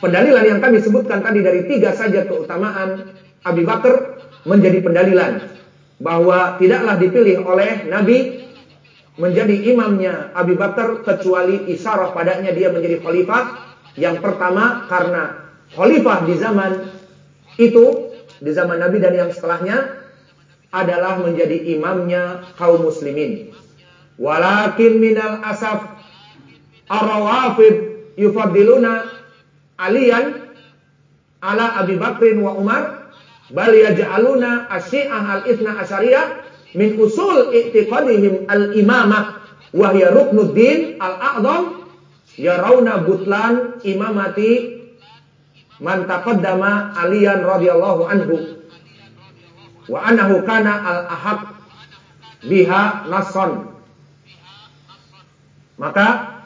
Pendalilan yang kami sebutkan tadi dari tiga saja keutamaan Abi Bakar menjadi pendalilan bahwa tidaklah dipilih oleh Nabi menjadi imamnya Abi Bakar kecuali isyarah padanya dia menjadi khalifah. Yang pertama karena khalifah di zaman itu di zaman Nabi dan yang setelahnya adalah menjadi imamnya kaum muslimin. Walakin minal asaf ar-rawafid yufaddiluna alian ala Abi Bakrin wa Umar bal yaj'aluna asyi'ah al-ithna asyariyah min usul i'tiqadihim al-imamah wa hiya ruknuddin al-a'zam yarawna butlan imamati man taqaddama aliyan radhiyallahu anhu wa annahu kana al-ahad biha nasson maka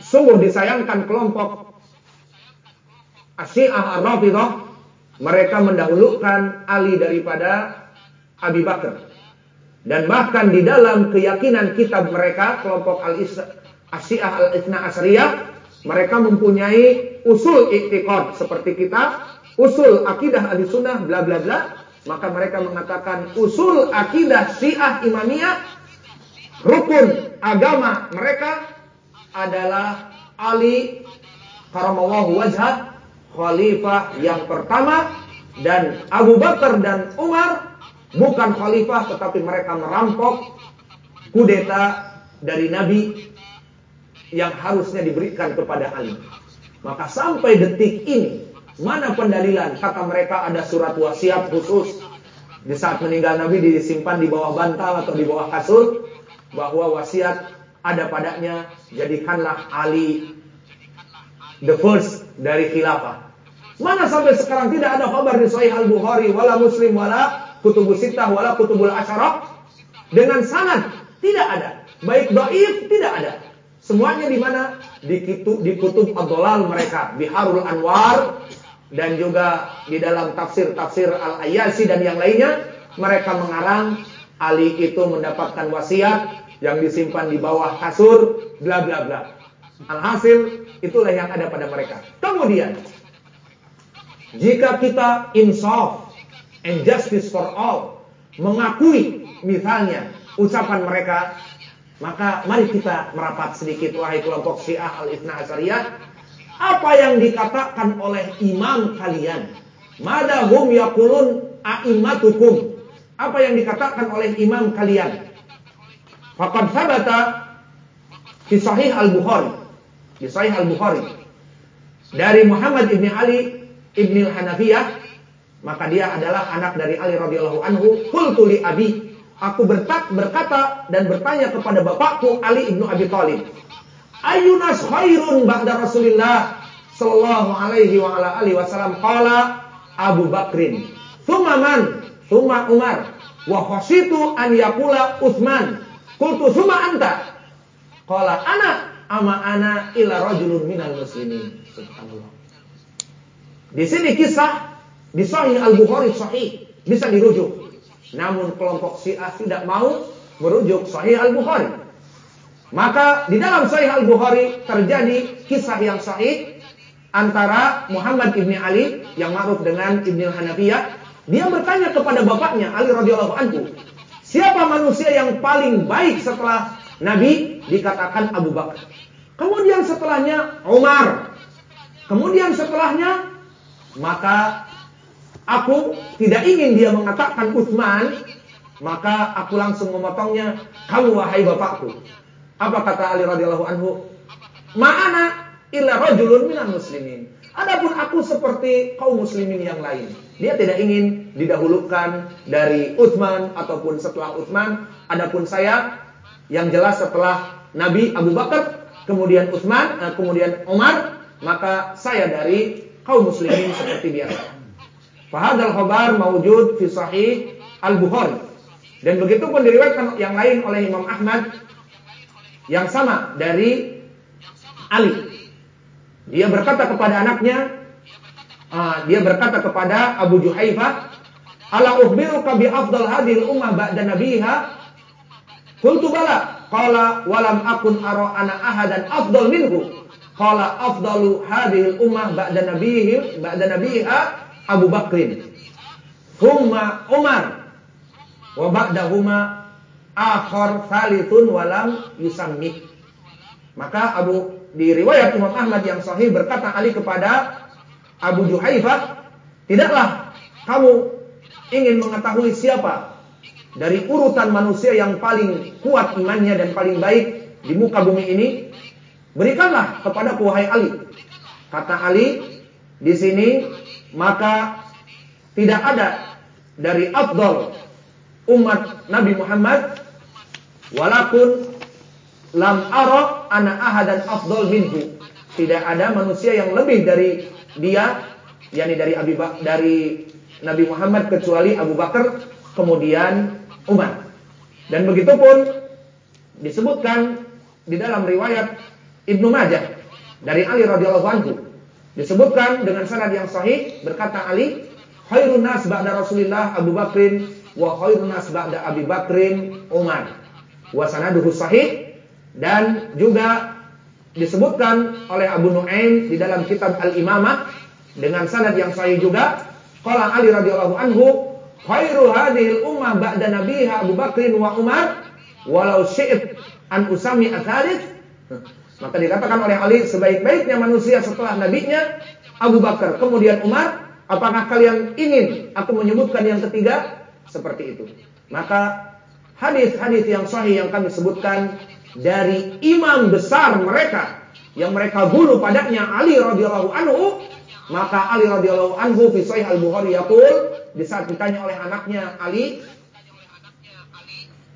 sungguh disayangkan kelompok Asyiah Ar-Rafidah mereka mendahulukan Ali daripada Abi Bakar. Dan bahkan di dalam keyakinan kitab mereka kelompok Al-Asyiah Al-Ithna Asriyah mereka mempunyai usul iktikad seperti kita, usul akidah ahli sunnah bla bla bla. Maka mereka mengatakan usul akidah syiah imamiyah rukun agama mereka adalah Ali karamallahu wajhah khalifah yang pertama dan Abu Bakar dan Umar bukan khalifah tetapi mereka merampok kudeta dari Nabi yang harusnya diberikan kepada Ali. Maka sampai detik ini mana pendalilan kata mereka ada surat wasiat khusus di saat meninggal Nabi disimpan di bawah bantal atau di bawah kasur bahwa wasiat ada padanya jadikanlah Ali the first dari khilafah. Mana sampai sekarang tidak ada kabar di Sahih Al-Bukhari wala Muslim wala kutubus sittah wala kutubul asyarah dengan sanad tidak ada. Baik dhaif tidak ada. Semuanya di mana? Di kutub di kutub mereka, Biharul Anwar dan juga di dalam tafsir-tafsir Al-Ayasi dan yang lainnya mereka mengarang Ali itu mendapatkan wasiat yang disimpan di bawah kasur bla bla bla. Alhasil itulah yang ada pada mereka. Kemudian jika kita insaf and justice for all mengakui misalnya ucapan mereka maka mari kita merapat sedikit wahai kelompok Syiah Al-Ithna Asariyah apa yang dikatakan oleh imam kalian. Madahum yakulun a'immatukum. Apa yang dikatakan oleh imam kalian. Faqad sabata di Sahih Al-Bukhari. Di Sahih Al-Bukhari. Dari Muhammad ibn Ali ibn Hanafiyah. Maka dia adalah anak dari Ali radhiyallahu anhu. Qultu li abi. Aku bertak, berkata dan bertanya kepada bapakku Ali ibnu Abi Thalib Ayunas khairun ba'da Rasulillah sallallahu alaihi wa ala alihi wasallam qala Abu Bakrin. Tsumma man? Umar. Wa khashitu an yaqula Utsman. Qultu tsumma anta. Qala ana ama ana ila rajulun minal muslimin. Subhanallah. Di sini kisah di Sahih Al-Bukhari sahih bisa dirujuk. Namun kelompok Syiah tidak mau merujuk Sahih Al-Bukhari. Maka di dalam Sahih Al-Bukhari terjadi kisah yang sahih antara Muhammad ibni Ali yang ma'ruf dengan Ibnu Hanafiyah. Dia bertanya kepada bapaknya Ali radhiyallahu anhu, siapa manusia yang paling baik setelah Nabi? Dikatakan Abu Bakar. Kemudian setelahnya Umar. Kemudian setelahnya maka aku tidak ingin dia mengatakan Utsman, maka aku langsung memotongnya, kamu wahai bapakku. Apa kata Ali radhiyallahu anhu? Ma'ana illa rajulun minal muslimin. Adapun aku seperti kaum muslimin yang lain. Dia tidak ingin didahulukan dari Utsman ataupun setelah Utsman. Adapun saya yang jelas setelah Nabi Abu Bakar, kemudian Utsman, eh, kemudian Umar, maka saya dari kaum muslimin seperti biasa. Fahadal khabar mawujud fi sahih Al-Bukhari. Dan begitu pun diriwayatkan yang lain oleh Imam Ahmad yang sama dari Ali. Dia berkata kepada anaknya, uh, dia berkata kepada Abu Juhaifah, "Ala ukhbiruka bi afdal hadhil ummah ba'da nabiha?" Qultu bala. Qala walam akun ara ana ahadan afdal minhu. Qala afdalu hadhil ummah ba'da nabihi ba'da nabiha Abu Bakrin. Humma Umar wa ba'dahuma akhar salithun walam yusammih. Maka Abu di riwayat Imam Ahmad yang sahih berkata Ali kepada Abu Juhaifah, "Tidaklah kamu ingin mengetahui siapa dari urutan manusia yang paling kuat imannya dan paling baik di muka bumi ini? Berikanlah kepada wahai Ali." Kata Ali di sini, maka tidak ada dari afdal umat Nabi Muhammad Walaupun lam ara ana ahadan afdal minhu. Tidak ada manusia yang lebih dari dia, yakni dari Abi Bak dari Nabi Muhammad kecuali Abu Bakar, kemudian Umar. Dan begitu pun disebutkan di dalam riwayat Ibnu Majah dari Ali radhiyallahu anhu disebutkan dengan sanad yang sahih berkata Ali khairun nas ba'da Rasulillah Abu Bakrin wa khairun nas ba'da Abi Bakrin Umar. Wasanaduhu sahih dan juga disebutkan oleh Abu Nuaim di dalam kitab Al-Imamah dengan sanad yang sahih juga qala Ali radhiyallahu anhu khairu hadhil ummah ba'da nabiha Abu Bakrin wa Umar walau syi'it an usami atsalits maka dikatakan oleh Ali sebaik-baiknya manusia setelah nabinya Abu Bakar, kemudian Umar, apakah kalian ingin aku menyebutkan yang ketiga? Seperti itu. Maka hadis-hadis yang sahih yang kami sebutkan dari imam besar mereka yang mereka guru padanya Ali radhiyallahu anhu maka Ali radhiyallahu anhu fi sahih al-Bukhari yaqul di saat ditanya oleh anaknya Ali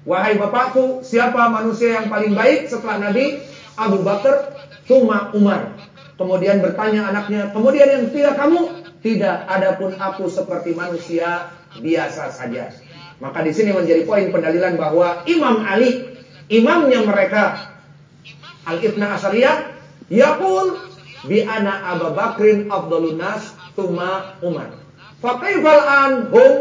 Wahai bapakku, siapa manusia yang paling baik setelah Nabi? Abu Bakar, Tuma Umar. Kemudian bertanya anaknya, kemudian yang ketiga kamu? Tidak, adapun aku seperti manusia biasa saja. Maka di sini menjadi poin pendalilan bahwa Imam Ali, imamnya mereka, Al-Ibna Asariyah, Yaqul bi ana Abu Bakrin afdalun nas tuma Umar. Fakaifal an hum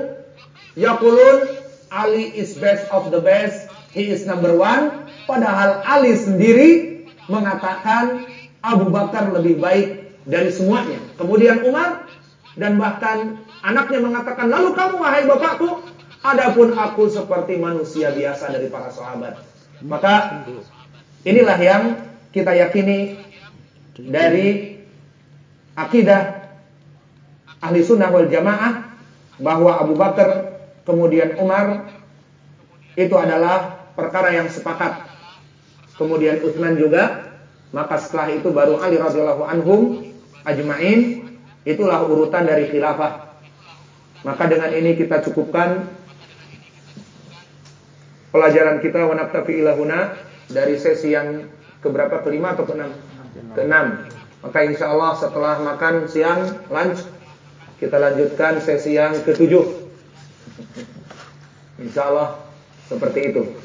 yaqulun Ali is best of the best, he is number one. Padahal Ali sendiri mengatakan Abu Bakar lebih baik dari semuanya. Kemudian Umar dan bahkan anaknya mengatakan, lalu kamu wahai bapakku, adapun aku seperti manusia biasa dari para sahabat. Maka inilah yang kita yakini dari akidah ahli sunnah wal jamaah bahwa Abu Bakar kemudian Umar itu adalah perkara yang sepakat. Kemudian Utsman juga, maka setelah itu baru Ali radhiyallahu anhum ajmain, itulah urutan dari khilafah. Maka dengan ini kita cukupkan pelajaran kita wa naktafi ilahuna dari sesi yang keberapa kelima atau keenam? Keenam. Maka insya Allah setelah makan siang lunch kita lanjutkan sesi yang ketujuh. Insya Allah seperti itu.